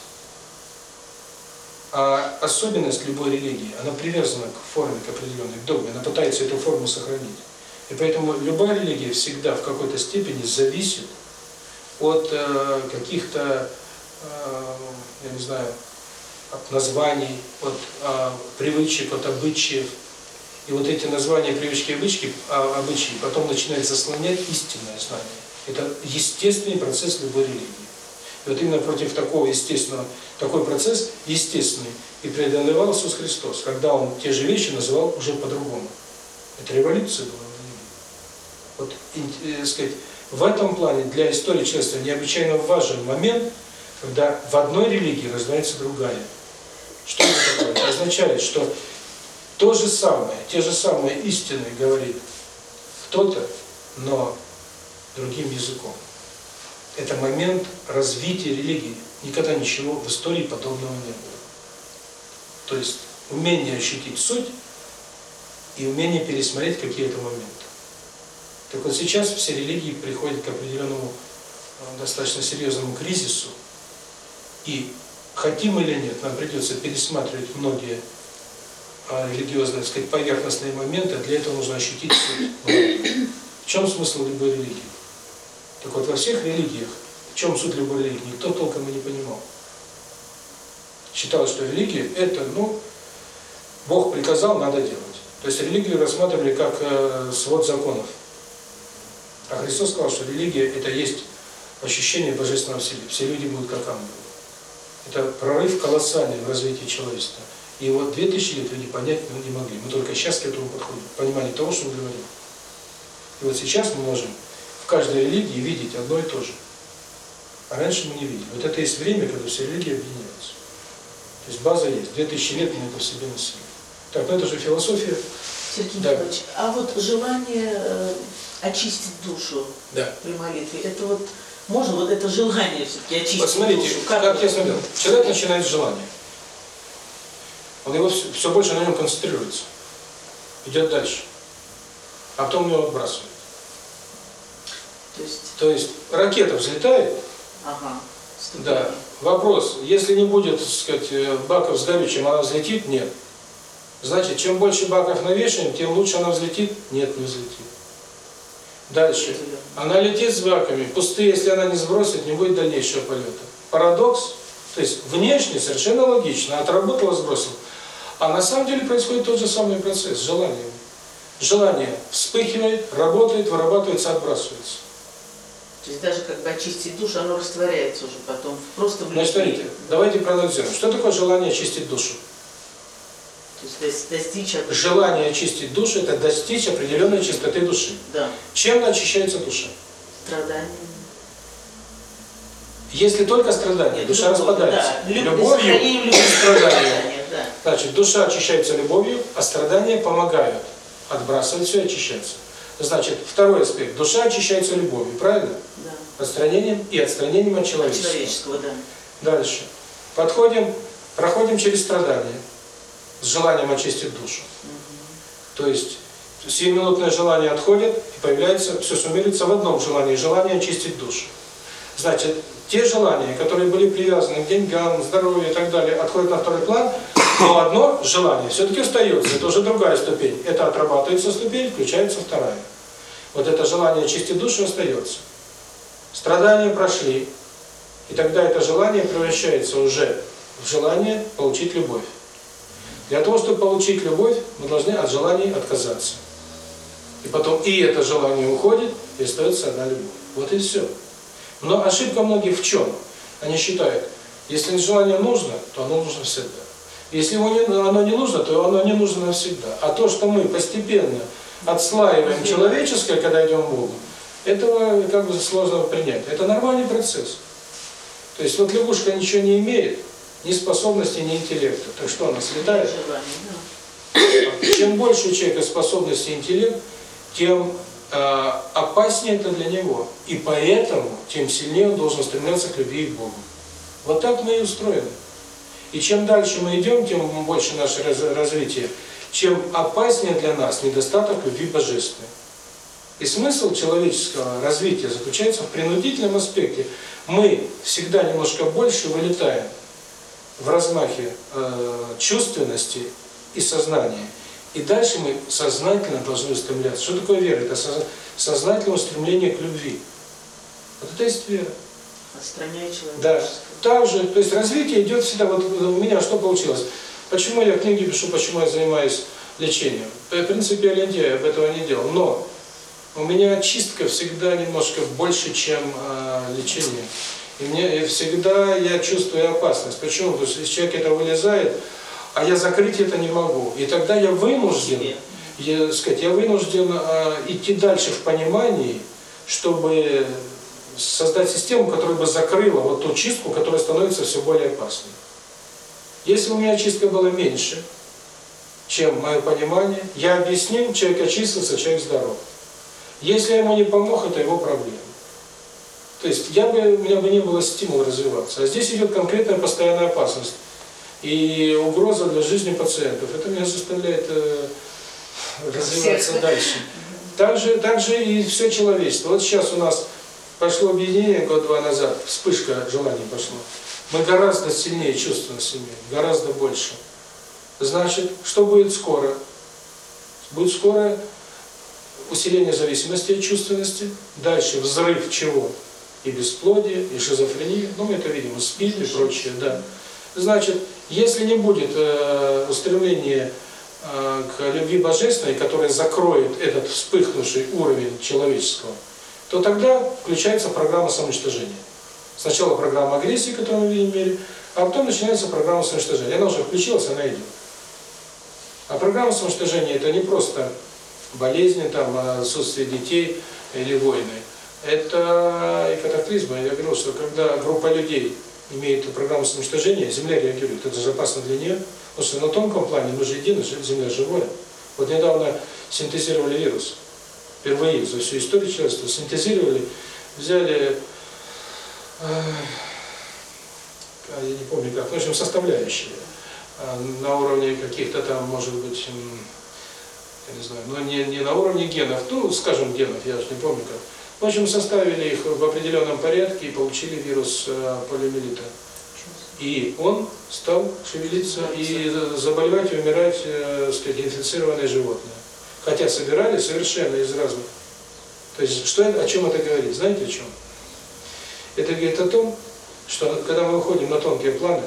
А особенность любой религии, она привязана к форме, к определенной, к догме, она пытается эту форму сохранить. И поэтому любая религия всегда в какой-то степени зависит от э, каких-то, э, я не знаю, от названий, от э, привычек, от обычаев, и вот эти названия, привычки, обычки, а, обычаи потом начинают заслонять истинное знание. Это естественный процесс любой религии. И вот именно против такого естественного, такой процесс естественный и преодолевал Иисус Христос, когда Он те же вещи называл уже по-другому. Это революция была. Вот, и, и, сказать, в этом плане для истории человечества необычайно важен момент, когда в одной религии раздается другая. Что это такое? Это означает, что то же самое, те же самые истины говорит кто-то, но другим языком. Это момент развития религии. Никогда ничего в истории подобного не было. То есть умение ощутить суть и умение пересмотреть какие-то моменты. Так вот сейчас все религии приходят к определенному достаточно серьезному кризису. И хотим или нет, нам придется пересматривать многие религиозные, так сказать, поверхностные моменты, для этого нужно ощутить суть. В чем смысл любой религии? Так вот, во всех религиях, в чем суть любой религии, никто толком и не понимал. Считалось, что религия – это, ну, Бог приказал, надо делать. То есть религию рассматривали как э, свод законов. А Христос сказал, что религия – это есть ощущение божественного в себе. Все люди будут как ангелы. Это прорыв колоссальный в развитии человечества. И вот 2000 лет люди понять не могли. Мы только сейчас к этому подходим, понимание того, что мы говорим. И вот сейчас мы можем в каждой религии видеть одно и то же. А раньше мы не видели. Вот это есть время, когда все религии объединяются. То есть база есть. 2000 лет мы это в себе носили. Так, ну это же философия. Сергей да. Николаевич, а вот желание э, очистить душу да. при молитве, это вот можно вот это желание все-таки очистить Посмотрите, душу? Как, как я смотрел, человек начинает с желания он его все больше на нем концентрируется, идет дальше, а потом его отбрасывает. То есть, То есть ракета взлетает, ага, да, вопрос, если не будет, так сказать, баков с горючим, она взлетит? Нет. Значит, чем больше баков навешаем, тем лучше она взлетит? Нет, не взлетит. Дальше. Она летит с баками, пустые, если она не сбросит, не будет дальнейшего полета. Парадокс? То есть внешне совершенно логично, отработала, сбросил. А на самом деле происходит тот же самый процесс, желание. Желание вспыхивает, работает, вырабатывается, отбрасывается. То есть даже как бы очистить душу, оно растворяется уже потом. Просто в. Значит, ну, смотрите, давайте проанализируем. Что такое желание очистить душу? То есть достичь... Желание очистить душу – это достичь определенной чистоты души. Да. Чем очищается душа? Страданием. Если только страдания, душа любовь, распадается. Да. Любовью, любовью и. Значит, душа очищается любовью, а страдания помогают отбрасывать все и очищаться. Значит, второй аспект. Душа очищается любовью, правильно? Да. Отстранением и отстранением от человеческого. От человеческого, да. Дальше. Подходим, проходим через страдания с желанием очистить душу. Угу. То есть, сиюминутное желание отходит, и появляется, все суммируется в одном желании, желание очистить душу. Значит, те желания, которые были привязаны к деньгам, здоровью и так далее, отходят на второй план, но одно желание все-таки остается, это уже другая ступень. Это отрабатывается ступень, включается вторая. Вот это желание чистой души остается. Страдания прошли, и тогда это желание превращается уже в желание получить любовь. Для того, чтобы получить любовь, мы должны от желаний отказаться. И потом и это желание уходит, и остается одна любовь. Вот и все. Но ошибка многих в чем? Они считают, если желание нужно, то оно нужно всегда. Если его не, оно не нужно, то оно не нужно навсегда. А то, что мы постепенно отслаиваем человеческое, когда идем к Богу, этого как бы сложно принять. Это нормальный процесс. То есть вот лягушка ничего не имеет, ни способности, ни интеллекта. Так что она слетает? Чем больше у человека способности и интеллект, тем Э, опаснее это для него. И поэтому, тем сильнее он должен стремиться к любви к Богу. Вот так мы и устроены. И чем дальше мы идем, тем больше наше развитие, чем опаснее для нас недостаток любви божественной. И смысл человеческого развития заключается в принудительном аспекте. Мы всегда немножко больше вылетаем в размахе э, чувственности и сознания, и дальше мы сознательно должны устремляться. Что такое вера? Это сознательное устремление к любви. Вот это есть вера. Отстраняет человека. Да. Также, то есть развитие идет всегда. Вот у меня что получилось? Почему я книги пишу, почему я занимаюсь лечением? По принципе, я я этого не делал. Но у меня чистка всегда немножко больше, чем э, лечение. И мне и всегда я чувствую опасность. Почему? Потому что если человек это вылезает, а я закрыть это не могу. И тогда я вынужден, я, сказать, я вынужден а, идти дальше в понимании, чтобы создать систему, которая бы закрыла вот ту чистку, которая становится все более опасной. Если у меня чистка была меньше, чем мое понимание, я объяснил, человек очистился, человек здоров. Если я ему не помог, это его проблема. То есть я бы, у меня бы не было стимула развиваться. А здесь идет конкретная постоянная опасность и угроза для жизни пациентов. Это меня заставляет э, развиваться Всех. дальше. Также, также и все человечество. Вот сейчас у нас пошло объединение год-два назад, вспышка желаний пошло. Мы гораздо сильнее чувствуем себя, гораздо больше. Значит, что будет скоро? Будет скоро усиление зависимости от чувственности, дальше взрыв чего? И бесплодие, и шизофрения, ну мы это видим, и спид, и прочее, да. Значит, если не будет э, устремления э, к любви божественной, которая закроет этот вспыхнувший уровень человеческого, то тогда включается программа самоуничтожения. Сначала программа агрессии, которую мы видим в мире, а потом начинается программа самоуничтожения. Она уже включилась, она идет. А программа самоуничтожения – это не просто болезни, там, отсутствие детей или войны. Это и катаклизм. Я говорил, что когда группа людей имеет программу самоуничтожения, Земля реагирует. Это безопасно для нее. Потому что на тонком плане мы же едины, Земля живое. Вот недавно синтезировали вирус. Впервые за всю историю человечества синтезировали, взяли, э, я не помню как, ну, в общем, составляющие э, на уровне каких-то там, может быть, э, я не знаю, но не, не на уровне генов, ну, скажем, генов, я же не помню как, в общем, составили их в определенном порядке и получили вирус э, полиомиелита. И он стал шевелиться и заболевать и умирать, э, сказать, инфицированные животные. Хотя собирали совершенно из разных. То есть, что, о чем это говорит? Знаете о чем? Это говорит о том, что когда мы выходим на тонкие планы,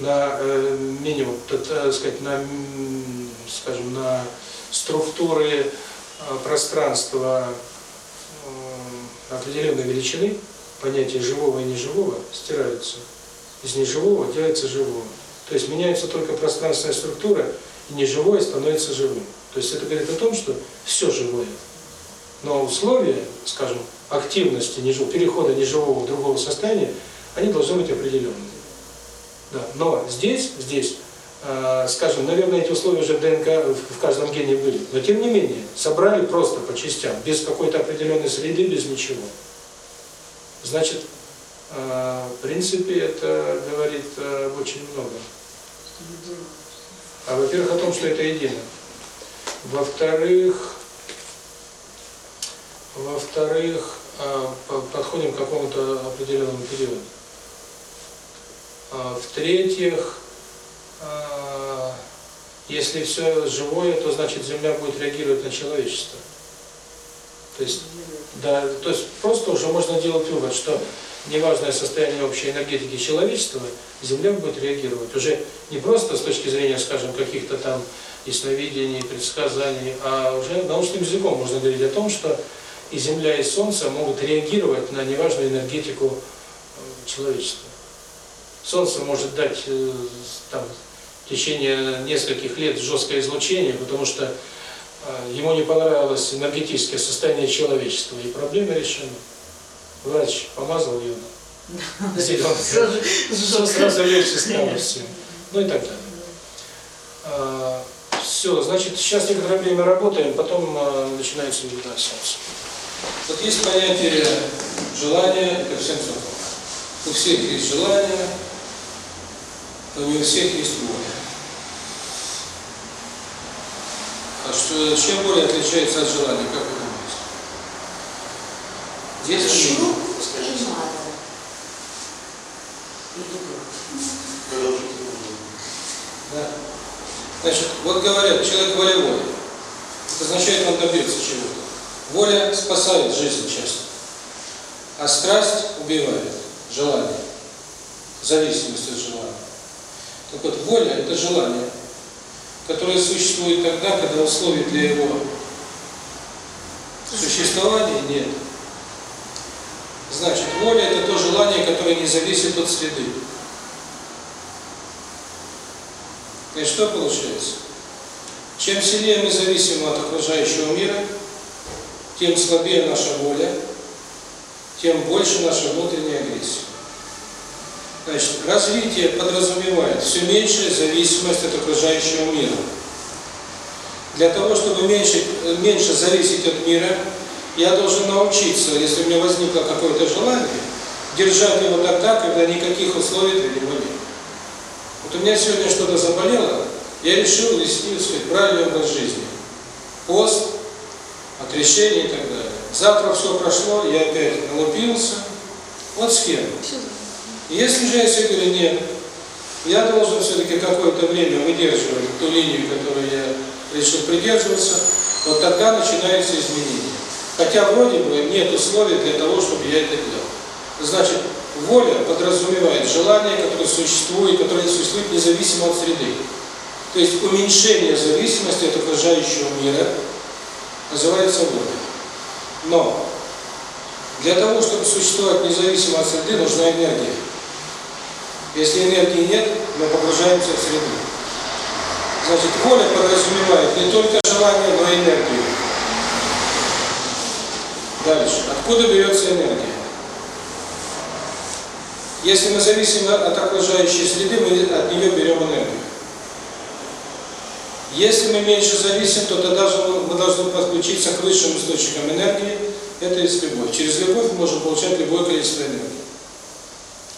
на э, минимум, так э, сказать, на, скажем, на структуры э, пространства, определенной величины понятия живого и неживого стираются. Из неживого делается живого. То есть меняется только пространственная структура, и неживое становится живым. То есть это говорит о том, что все живое. Но условия, скажем, активности, нежив... перехода неживого в другого состояния, они должны быть определенными. Да. Но здесь, здесь Э, скажем, наверное, эти условия уже в ДНК в каждом гене были. Но тем не менее, собрали просто по частям, без какой-то определенной среды, без ничего. Значит, э, в принципе, это говорит э, очень много. А во-первых, о том, что это едино. Во-вторых, во-вторых, подходим к какому-то определенному периоду. А, в-третьих, если все живое, то значит Земля будет реагировать на человечество. То есть, да, то есть просто уже можно делать вывод, что неважное состояние общей энергетики человечества, Земля будет реагировать. Уже не просто с точки зрения, скажем, каких-то там ясновидений, предсказаний, а уже научным языком можно говорить о том, что и Земля, и Солнце могут реагировать на неважную энергетику э, человечества. Солнце может дать э, там в течение нескольких лет жесткое излучение, потому что э, ему не понравилось энергетическое состояние человечества, и проблема решена. Врач помазал ее зеленкой, сразу легче стало всем, ну и так далее. А, Все, значит, сейчас некоторое время работаем, потом э, начинается медитация. Вот есть понятие желания ко всем сортам. У всех есть желания, то не всех есть воля. А что, чем воля отличается от желания, как вы думаете? Здесь не Скажите. Да. Значит, вот говорят, человек волевой. Это означает, он добьется чего-то. Воля спасает жизнь часто, а страсть убивает желание, зависимость от желания. Так вот, воля – это желание, которое существует тогда, когда условий для его существования нет. Значит, воля – это то желание, которое не зависит от среды. И что получается? Чем сильнее мы зависим от окружающего мира, тем слабее наша воля, тем больше наша внутренняя агрессия. Значит, развитие подразумевает все меньшая зависимость от окружающего мира. Для того, чтобы меньше, меньше зависеть от мира, я должен научиться, если у меня возникло какое-то желание, держать его тогда, когда никаких условий для него нет. Вот у меня сегодня что-то заболело, я решил вести свой правильный образ жизни. Пост, отрешение и так далее. Завтра все прошло, я опять налупился. Вот с кем. Если же я себе говорю, нет, я должен все-таки какое-то время выдерживать ту линию, которую я решил придерживаться, вот тогда начинаются изменения. Хотя вроде бы нет условий для того, чтобы я это делал. Значит, воля подразумевает желание, которое существует, которое существует независимо от среды. То есть уменьшение зависимости от окружающего мира называется воля. Но для того, чтобы существовать независимо от среды, нужна энергия. Если энергии нет, мы погружаемся в среду. Значит, воля подразумевает не только желание, но и энергию. Дальше. Откуда берется энергия? Если мы зависим от окружающей среды, мы от нее берем энергию. Если мы меньше зависим, то тогда мы должны подключиться к высшим источникам энергии. Это из любовь. Через любовь мы можем получать любое количество энергии.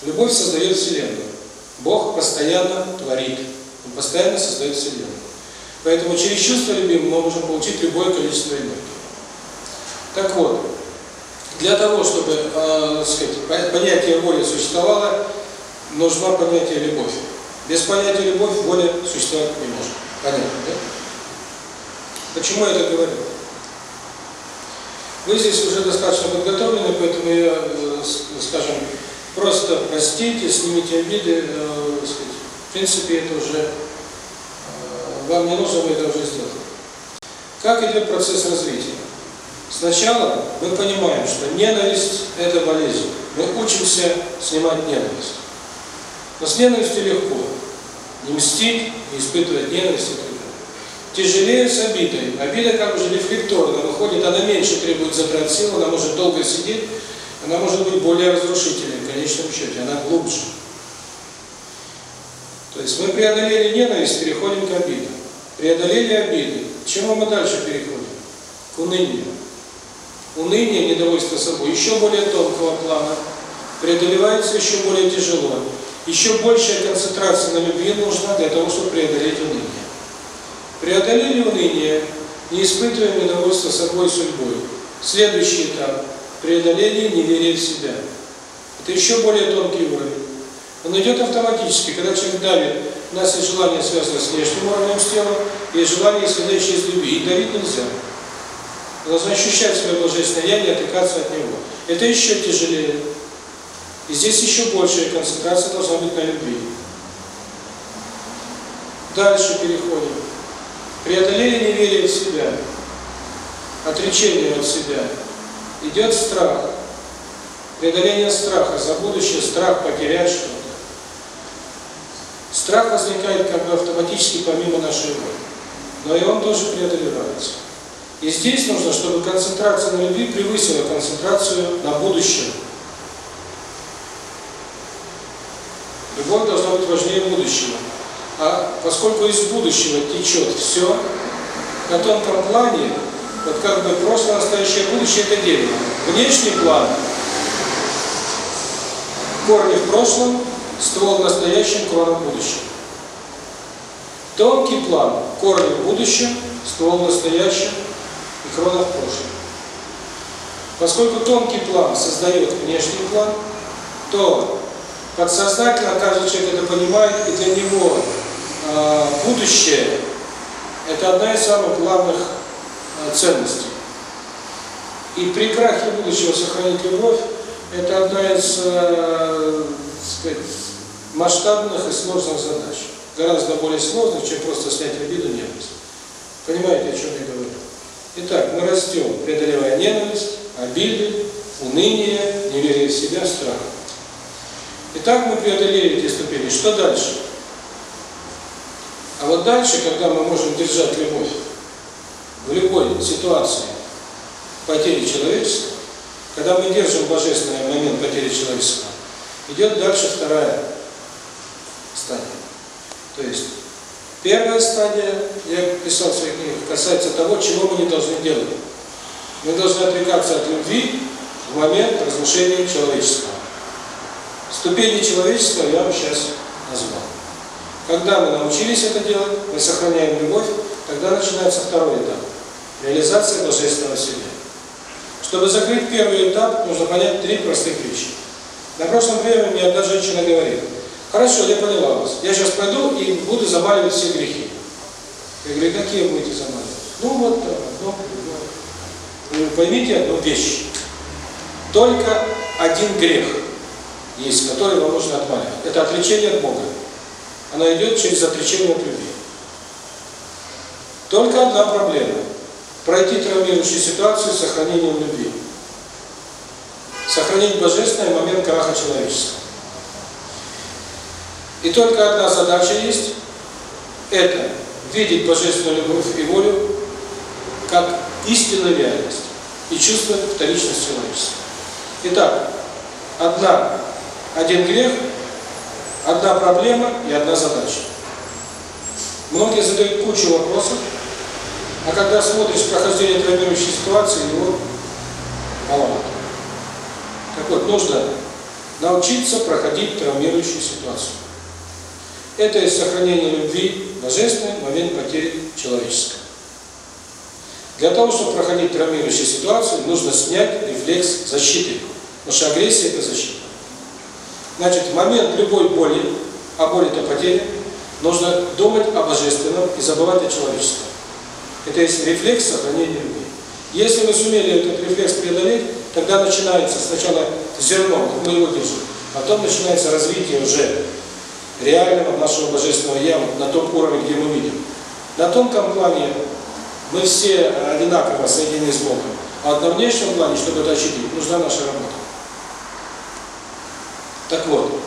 Любовь создает Вселенную. Бог постоянно творит. Он постоянно создает Вселенную. Поэтому через чувство любимого мы можем получить любое количество энергии. Так вот, для того, чтобы э, сказать, понятие воли существовало, нужно понятие любовь. Без понятия любовь воля существовать не может. Понятно, да? Почему я это говорю? Вы здесь уже достаточно подготовлены, поэтому я, э, скажем, просто простите, снимите обиды, э, сказать, в принципе, это уже э, вам не нужно, вы это уже сделали. Как идет процесс развития? Сначала мы понимаем, что ненависть – это болезнь. Мы учимся снимать ненависть. Но с ненавистью легко. Не мстить, не испытывать ненависть и так далее. Тяжелее с обидой. Обида как уже рефлекторно выходит, она меньше требует забрать сил, она может долго сидеть, она может быть более разрушительной в конечном счете, она глубже. То есть мы преодолели ненависть, переходим к обидам. Преодолели обиды. К чему мы дальше переходим? К унынию. Уныние, недовольство собой, еще более тонкого плана, преодолевается еще более тяжело. Еще большая концентрация на любви нужна для того, чтобы преодолеть уныние. Преодолели уныние, не испытываем недовольство собой судьбой. Следующий этап преодоление неверия в себя. Это еще более тонкий уровень. Он идет автоматически, когда человек давит, у нас есть желание, связанное с внешним уровнем с телом, есть желание, исходящее из любви, и давить нельзя. Мы ощущать свое божественное я, не отвлекаться от него. Это еще тяжелее. И здесь еще большая концентрация должна быть на любви. Дальше переходим. Преодоление неверия в себя, отречение от себя – идет страх. Преодоление страха за будущее, страх потерять что-то. Страх возникает как бы автоматически помимо нашей воли. Но и он тоже преодолевается. И здесь нужно, чтобы концентрация на любви превысила концентрацию на будущем. Любовь должна быть важнее будущего. А поскольку из будущего течет все, на тонком плане вот как бы прошлое, настоящее, будущее – это дерево. Внешний план – корни в прошлом, ствол в настоящем, крона в будущем. Тонкий план – корни в будущем, ствол в настоящем и крона в прошлом. Поскольку тонкий план создает внешний план, то подсознательно каждый человек это понимает, и для него э, будущее – это одна из самых главных ценностей. И при крахе будущего сохранить любовь – это одна из э, сказать, масштабных и сложных задач. Гораздо более сложных, чем просто снять обиду ненависть. Понимаете, о чем я говорю? Итак, мы растем, преодолевая ненависть, обиды, уныние, неверие в себя, страх. Итак, мы преодолели эти ступени. Что дальше? А вот дальше, когда мы можем держать любовь, в любой ситуации потери человечества, когда мы держим божественный момент потери человечества, идет дальше вторая стадия. То есть первая стадия, я писал в своих книгах, касается того, чего мы не должны делать. Мы должны отвлекаться от любви в момент разрушения человечества. Ступени человечества я вам сейчас назвал. Когда мы научились это делать, мы сохраняем любовь, тогда начинается второй этап реализация божественного себя. Чтобы закрыть первый этап, нужно понять три простых вещи. На прошлом времени мне одна женщина говорила, хорошо, я поняла вас, я сейчас пойду и буду замаливать все грехи. Я говорю, какие будете замаливать? Ну вот так, ну, ну. Поймите одну вещь. Только один грех есть, который вам нужно отмаливать. Это отречение от Бога. Она идет через отречение от любви. Только одна проблема – пройти травмирующую ситуацию с сохранением любви. Сохранить божественный момент краха человеческого. И только одна задача есть – это видеть божественную любовь и волю как истинную реальность и чувствовать вторичность человечества. Итак, одна, один грех, одна проблема и одна задача. Многие задают кучу вопросов, а когда смотришь прохождение травмирующей ситуации, ну, его маловато. Так вот, нужно научиться проходить травмирующую ситуацию. Это и сохранение любви божественной в момент потери человеческой. Для того, чтобы проходить травмирующую ситуацию, нужно снять рефлекс защиты. Потому что агрессия – это защита. Значит, в момент любой боли, а боли – это потеря, нужно думать о божественном и забывать о человеческом. Это есть рефлекс сохранения любви. Если мы сумели этот рефлекс преодолеть, тогда начинается сначала зерно, как мы его держим, потом начинается развитие уже реального нашего Божественного Я на том уровне, где мы видим. На тонком плане мы все одинаково соединены с Богом, а на внешнем плане, чтобы это очистить, нужна наша работа. Так вот,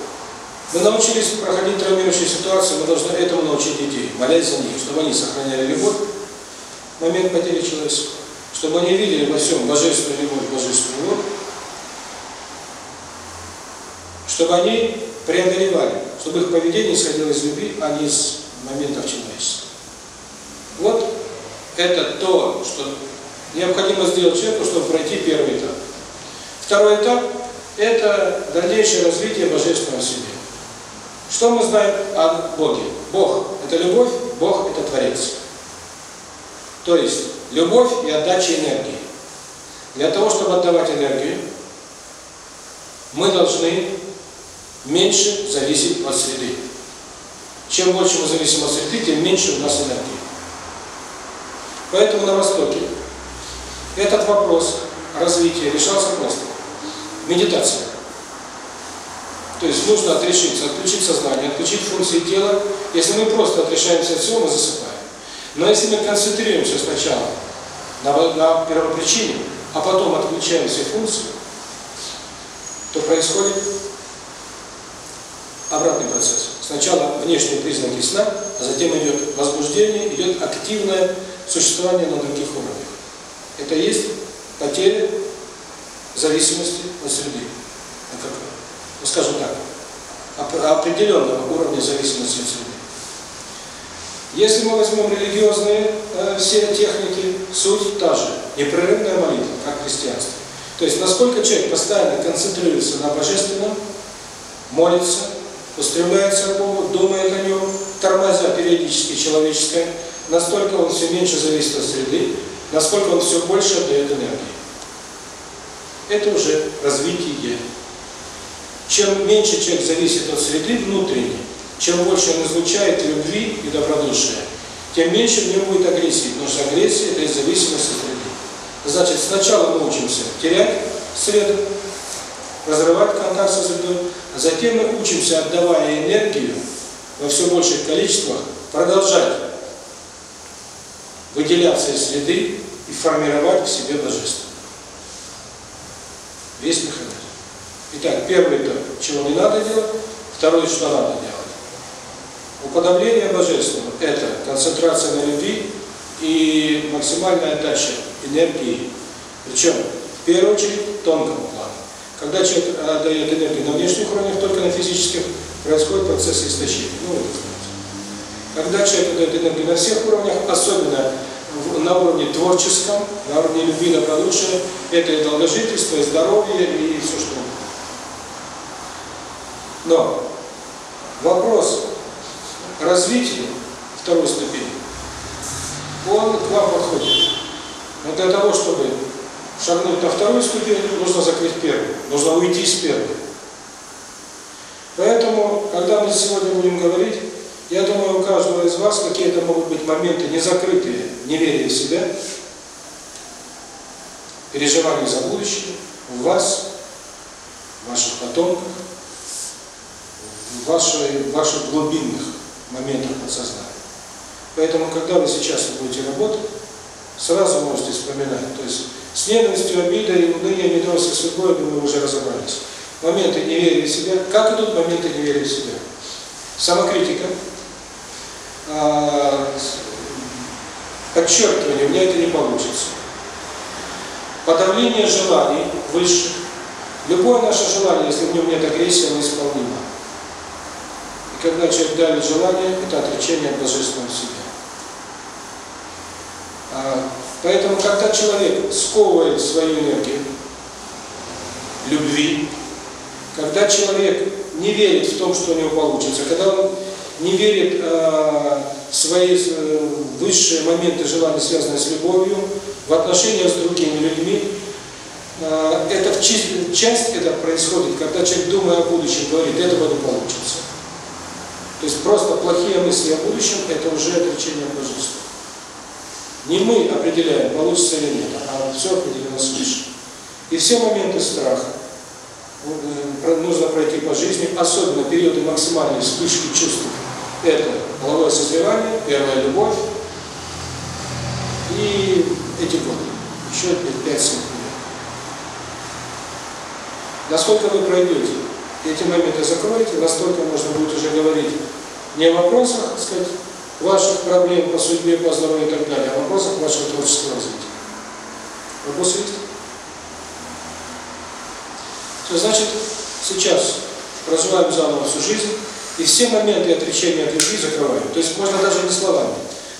мы научились проходить травмирующие ситуации, мы должны этому научить детей, молясь за них, чтобы они сохраняли любовь, момент потери человеческого, чтобы они видели во всем божественную любовь, божественную любовь, чтобы они преодолевали, чтобы их поведение исходило из любви, а не из моментов человеческого. Вот это то, что необходимо сделать человеку, чтобы пройти первый этап. Второй этап – это дальнейшее развитие Божественного себя. Что мы знаем о Боге? Бог – это любовь, Бог – это Творец. То есть любовь и отдача энергии. Для того, чтобы отдавать энергию, мы должны меньше зависеть от среды. Чем больше мы зависим от среды, тем меньше у нас энергии. Поэтому на Востоке этот вопрос развития решался просто. Медитация. То есть нужно отрешиться, отключить сознание, отключить функции тела. Если мы просто отрешаемся от всего, мы засыпаем. Но если мы концентрируемся сначала на, на первопричине, а потом отключаем все функции, то происходит обратный процесс. Сначала внешние признаки сна, а затем идет возбуждение, идет активное существование на других уровнях. Это есть потеря зависимости от среды. Ну, скажем так, определенного уровня зависимости от среды. Если мы возьмем религиозные э, все техники, суть та же, непрерывная молитва, как христианство. То есть, насколько человек постоянно концентрируется на божественном, молится, устремляется к Богу, думает о нем, тормозя периодически человеческое, настолько он все меньше зависит от среды, насколько он все больше отдает энергии. Это уже развитие. Чем меньше человек зависит от среды внутренней, чем больше он излучает любви и добродушия, тем меньше в нем будет агрессии, потому что агрессия – это зависимость от любви. Значит, сначала мы учимся терять среду, разрывать контакт со средой, а затем мы учимся, отдавая энергию во все больших количествах, продолжать выделяться из среды и формировать в себе божество. Весь механизм. Итак, первый – то, чего не надо делать, второй – что надо делать. Уподобление Божественному – это концентрация на любви и максимальная отдача энергии. Причем, в первую очередь, тонкому плану. Когда человек отдает энергию на внешних уровнях, только на физических, происходит процесс истощения. Ну. Когда человек отдает энергию на всех уровнях, особенно на уровне творческом, на уровне любви, добродушия, это и долгожительство, и здоровье, и все что угодно. Но вопрос Развитие второй ступени, он два подхода. Но для того, чтобы шагнуть на вторую ступень, нужно закрыть первую, нужно уйти с первой. Поэтому, когда мы сегодня будем говорить, я думаю, у каждого из вас какие-то могут быть моменты незакрытые, неверия в себя, переживания за будущее, в вас, в ваших потомках, в вашей, в ваших глубинных моментов подсознания. Поэтому, когда вы сейчас будете работать, сразу можете вспоминать. То есть с ненавистью, обидой, унынием, недовольством судьбой, думаю, уже разобрались. Моменты неверия в себя. Как идут моменты неверия в себя? Самокритика, подчеркивание, у меня это не получится. Подавление желаний выше. Любое наше желание, если в нем нет агрессии, оно исполнимо когда человек дали желание, это отречение от Божественного себя. А, поэтому, когда человек сковывает свою энергию любви, когда человек не верит в том, что у него получится, когда он не верит э, в свои высшие моменты желания, связанные с любовью, в отношениях с другими людьми, э, это в часть, часть это происходит, когда человек, думая о будущем, говорит, этого не получится. То есть просто плохие мысли о будущем – это уже отречение божества. Не мы определяем, получится или нет, а все определено свыше. И все моменты страха э, нужно пройти по жизни, особенно периоды максимальной вспышки чувств. Это половое созревание, первая любовь и эти годы. Еще 5-7 лет. Насколько вы пройдете? эти моменты закройте, настолько можно будет уже говорить не о вопросах, так сказать, ваших проблем по судьбе, по здоровью и так далее, а о вопросах вашего творческого развития. Вопрос есть? Значит, сейчас проживаем заново всю жизнь, и все моменты отречения от любви закрываем. То есть можно даже не словами.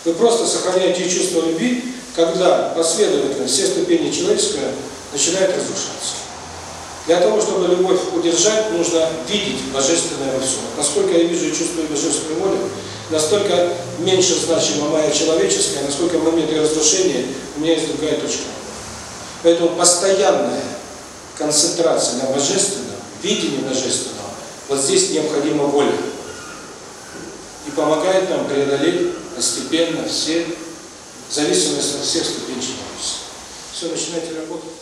Вы просто сохраняете чувство любви, когда последовательно все ступени человеческое начинают разрушаться. Для того, чтобы любовь удержать, нужно видеть божественное во всем. Насколько я вижу и чувствую божественную волю, настолько меньше значима моя человеческая, насколько в момент ее разрушения у меня есть другая точка. Поэтому постоянная концентрация на божественном, видение божественного, вот здесь необходима воля. И помогает нам преодолеть постепенно все зависимости от всех ступенчатых. Все, начинайте работать.